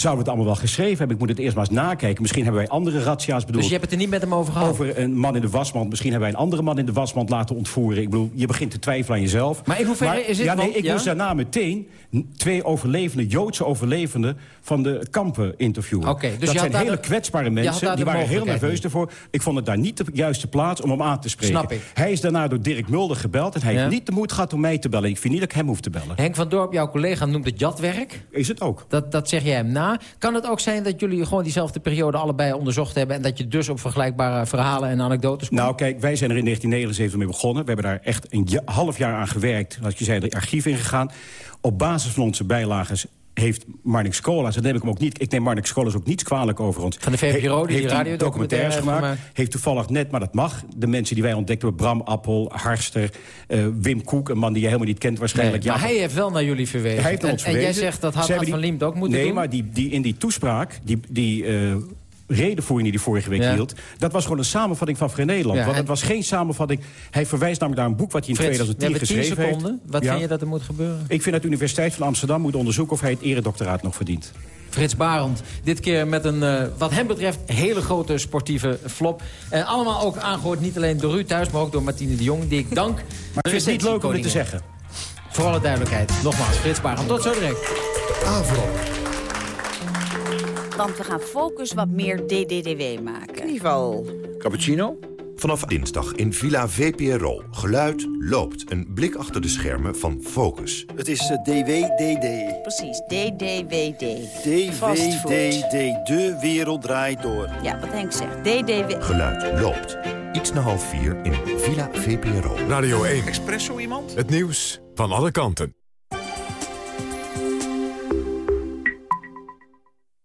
zouden we het allemaal wel geschreven hebben? Ik moet het eerst maar eens nakijken. Misschien hebben wij andere razzia's bedoeld. dus je hebt het er niet met hem over gehad? Over een man in de wasmand. Misschien hebben wij een andere man in de wasmand laten ontvoeren. Ik bedoel, je begint te twijfelen aan jezelf. Maar in hoeverre is het Ja, nee, ik ja? moest daarna meteen twee overlevende, Joodse overlevenden... van de kampen interviewen. Oké, dus dat zijn hele de- kwetsbare mensen. Die waren heel nerveus ervoor. Ik vond het daar niet de juiste plaats om hem aan te spreken. Snap ik. Hij is daarna door Dirk Mulder gebeld... en hij Ja. heeft niet de moed gehad om mij te bellen. Ik vind niet dat ik hem hoef te bellen. Henk van Dorp, jouw collega, noemt het jatwerk. Is het ook. Dat, dat zeg jij hem na. Kan het ook zijn dat jullie gewoon diezelfde periode allebei onderzocht hebben... en dat je dus op vergelijkbare verhalen en anekdotes komt? Nou, kijk, wij zijn er in 1979 mee begonnen. We hebben daar echt een half jaar aan gewerkt. Zoals je zei, de archief ingegaan. Op basis van onze bijlagen heeft Marnix Scholas... dat neem ik hem ook niet... Ik neem Marnix ook niets kwalijk over ons. Van de VPRO, die He- die heeft hij radiodocumentaire heeft gemaakt. gemaakt. Heeft toevallig net, maar dat mag... de mensen die wij ontdekt hebben... Bram Appel, Harster, eh, Wim Koek... een man die je helemaal niet kent waarschijnlijk. Nee, maar Ja, hij heeft wel naar jullie verwezen. hij heeft en, ons en jij verwezen. zegt dat had van Liemt ook moeten nee, doen? maar die, die in die toespraak, die, die eh, redenvoering die hij vorige week Ja. hield... dat was gewoon een samenvatting van Vrij Nederland. Ja, want het was geen samenvatting... Hij verwijst namelijk naar een boek wat hij in Frits, we 2010 hebben 10 geschreven heeft. seconden. Wat Ja. vind je dat er moet gebeuren? Ik vind dat de Universiteit van Amsterdam moet onderzoeken... of hij het eredoctoraat nog verdient. Frits Barend. Dit keer met een, eh, wat hem betreft, hele grote sportieve flop. En allemaal ook aangehoord, niet alleen door u thuis, maar ook door Martine de Jong, die ik dank. Maar ik vind het niet leuk om dit te zeggen. Voor alle duidelijkheid. Nogmaals, Frits Barend. Tot zo direct. Avro. Want we gaan Focus wat meer DDDW maken. Knieval. Cappuccino? Vanaf dinsdag in Villa VPRO. Geluid loopt. Een blik achter de schermen van Focus. Het is eh, DWDD. Precies, DDWD. DWDD. De wereld draait door. Ja, wat Henk zegt. DDW. Geluid loopt. Iets na half vier in Villa VPRO. Radio 1. Espresso iemand? Het nieuws van alle kanten.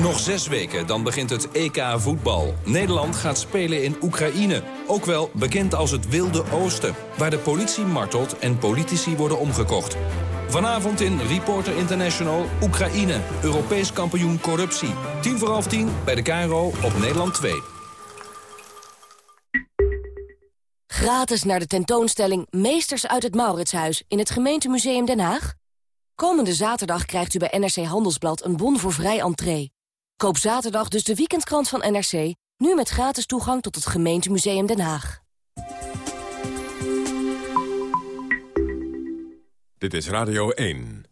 Nog zes weken, dan begint het EK voetbal. Nederland gaat spelen in Oekraïne. Ook wel bekend als het Wilde Oosten. Waar de politie martelt en politici worden omgekocht. Vanavond in Reporter International, Oekraïne. Europees kampioen corruptie. Tien voor half tien bij de KRO op Nederland 2. Gratis naar de tentoonstelling Meesters uit het Mauritshuis in het Gemeentemuseum Den Haag? Komende zaterdag krijgt u bij NRC Handelsblad een bon voor vrij entree. Koop zaterdag dus de weekendkrant van NRC, nu met gratis toegang tot het Gemeentemuseum Den Haag. Dit is Radio 1.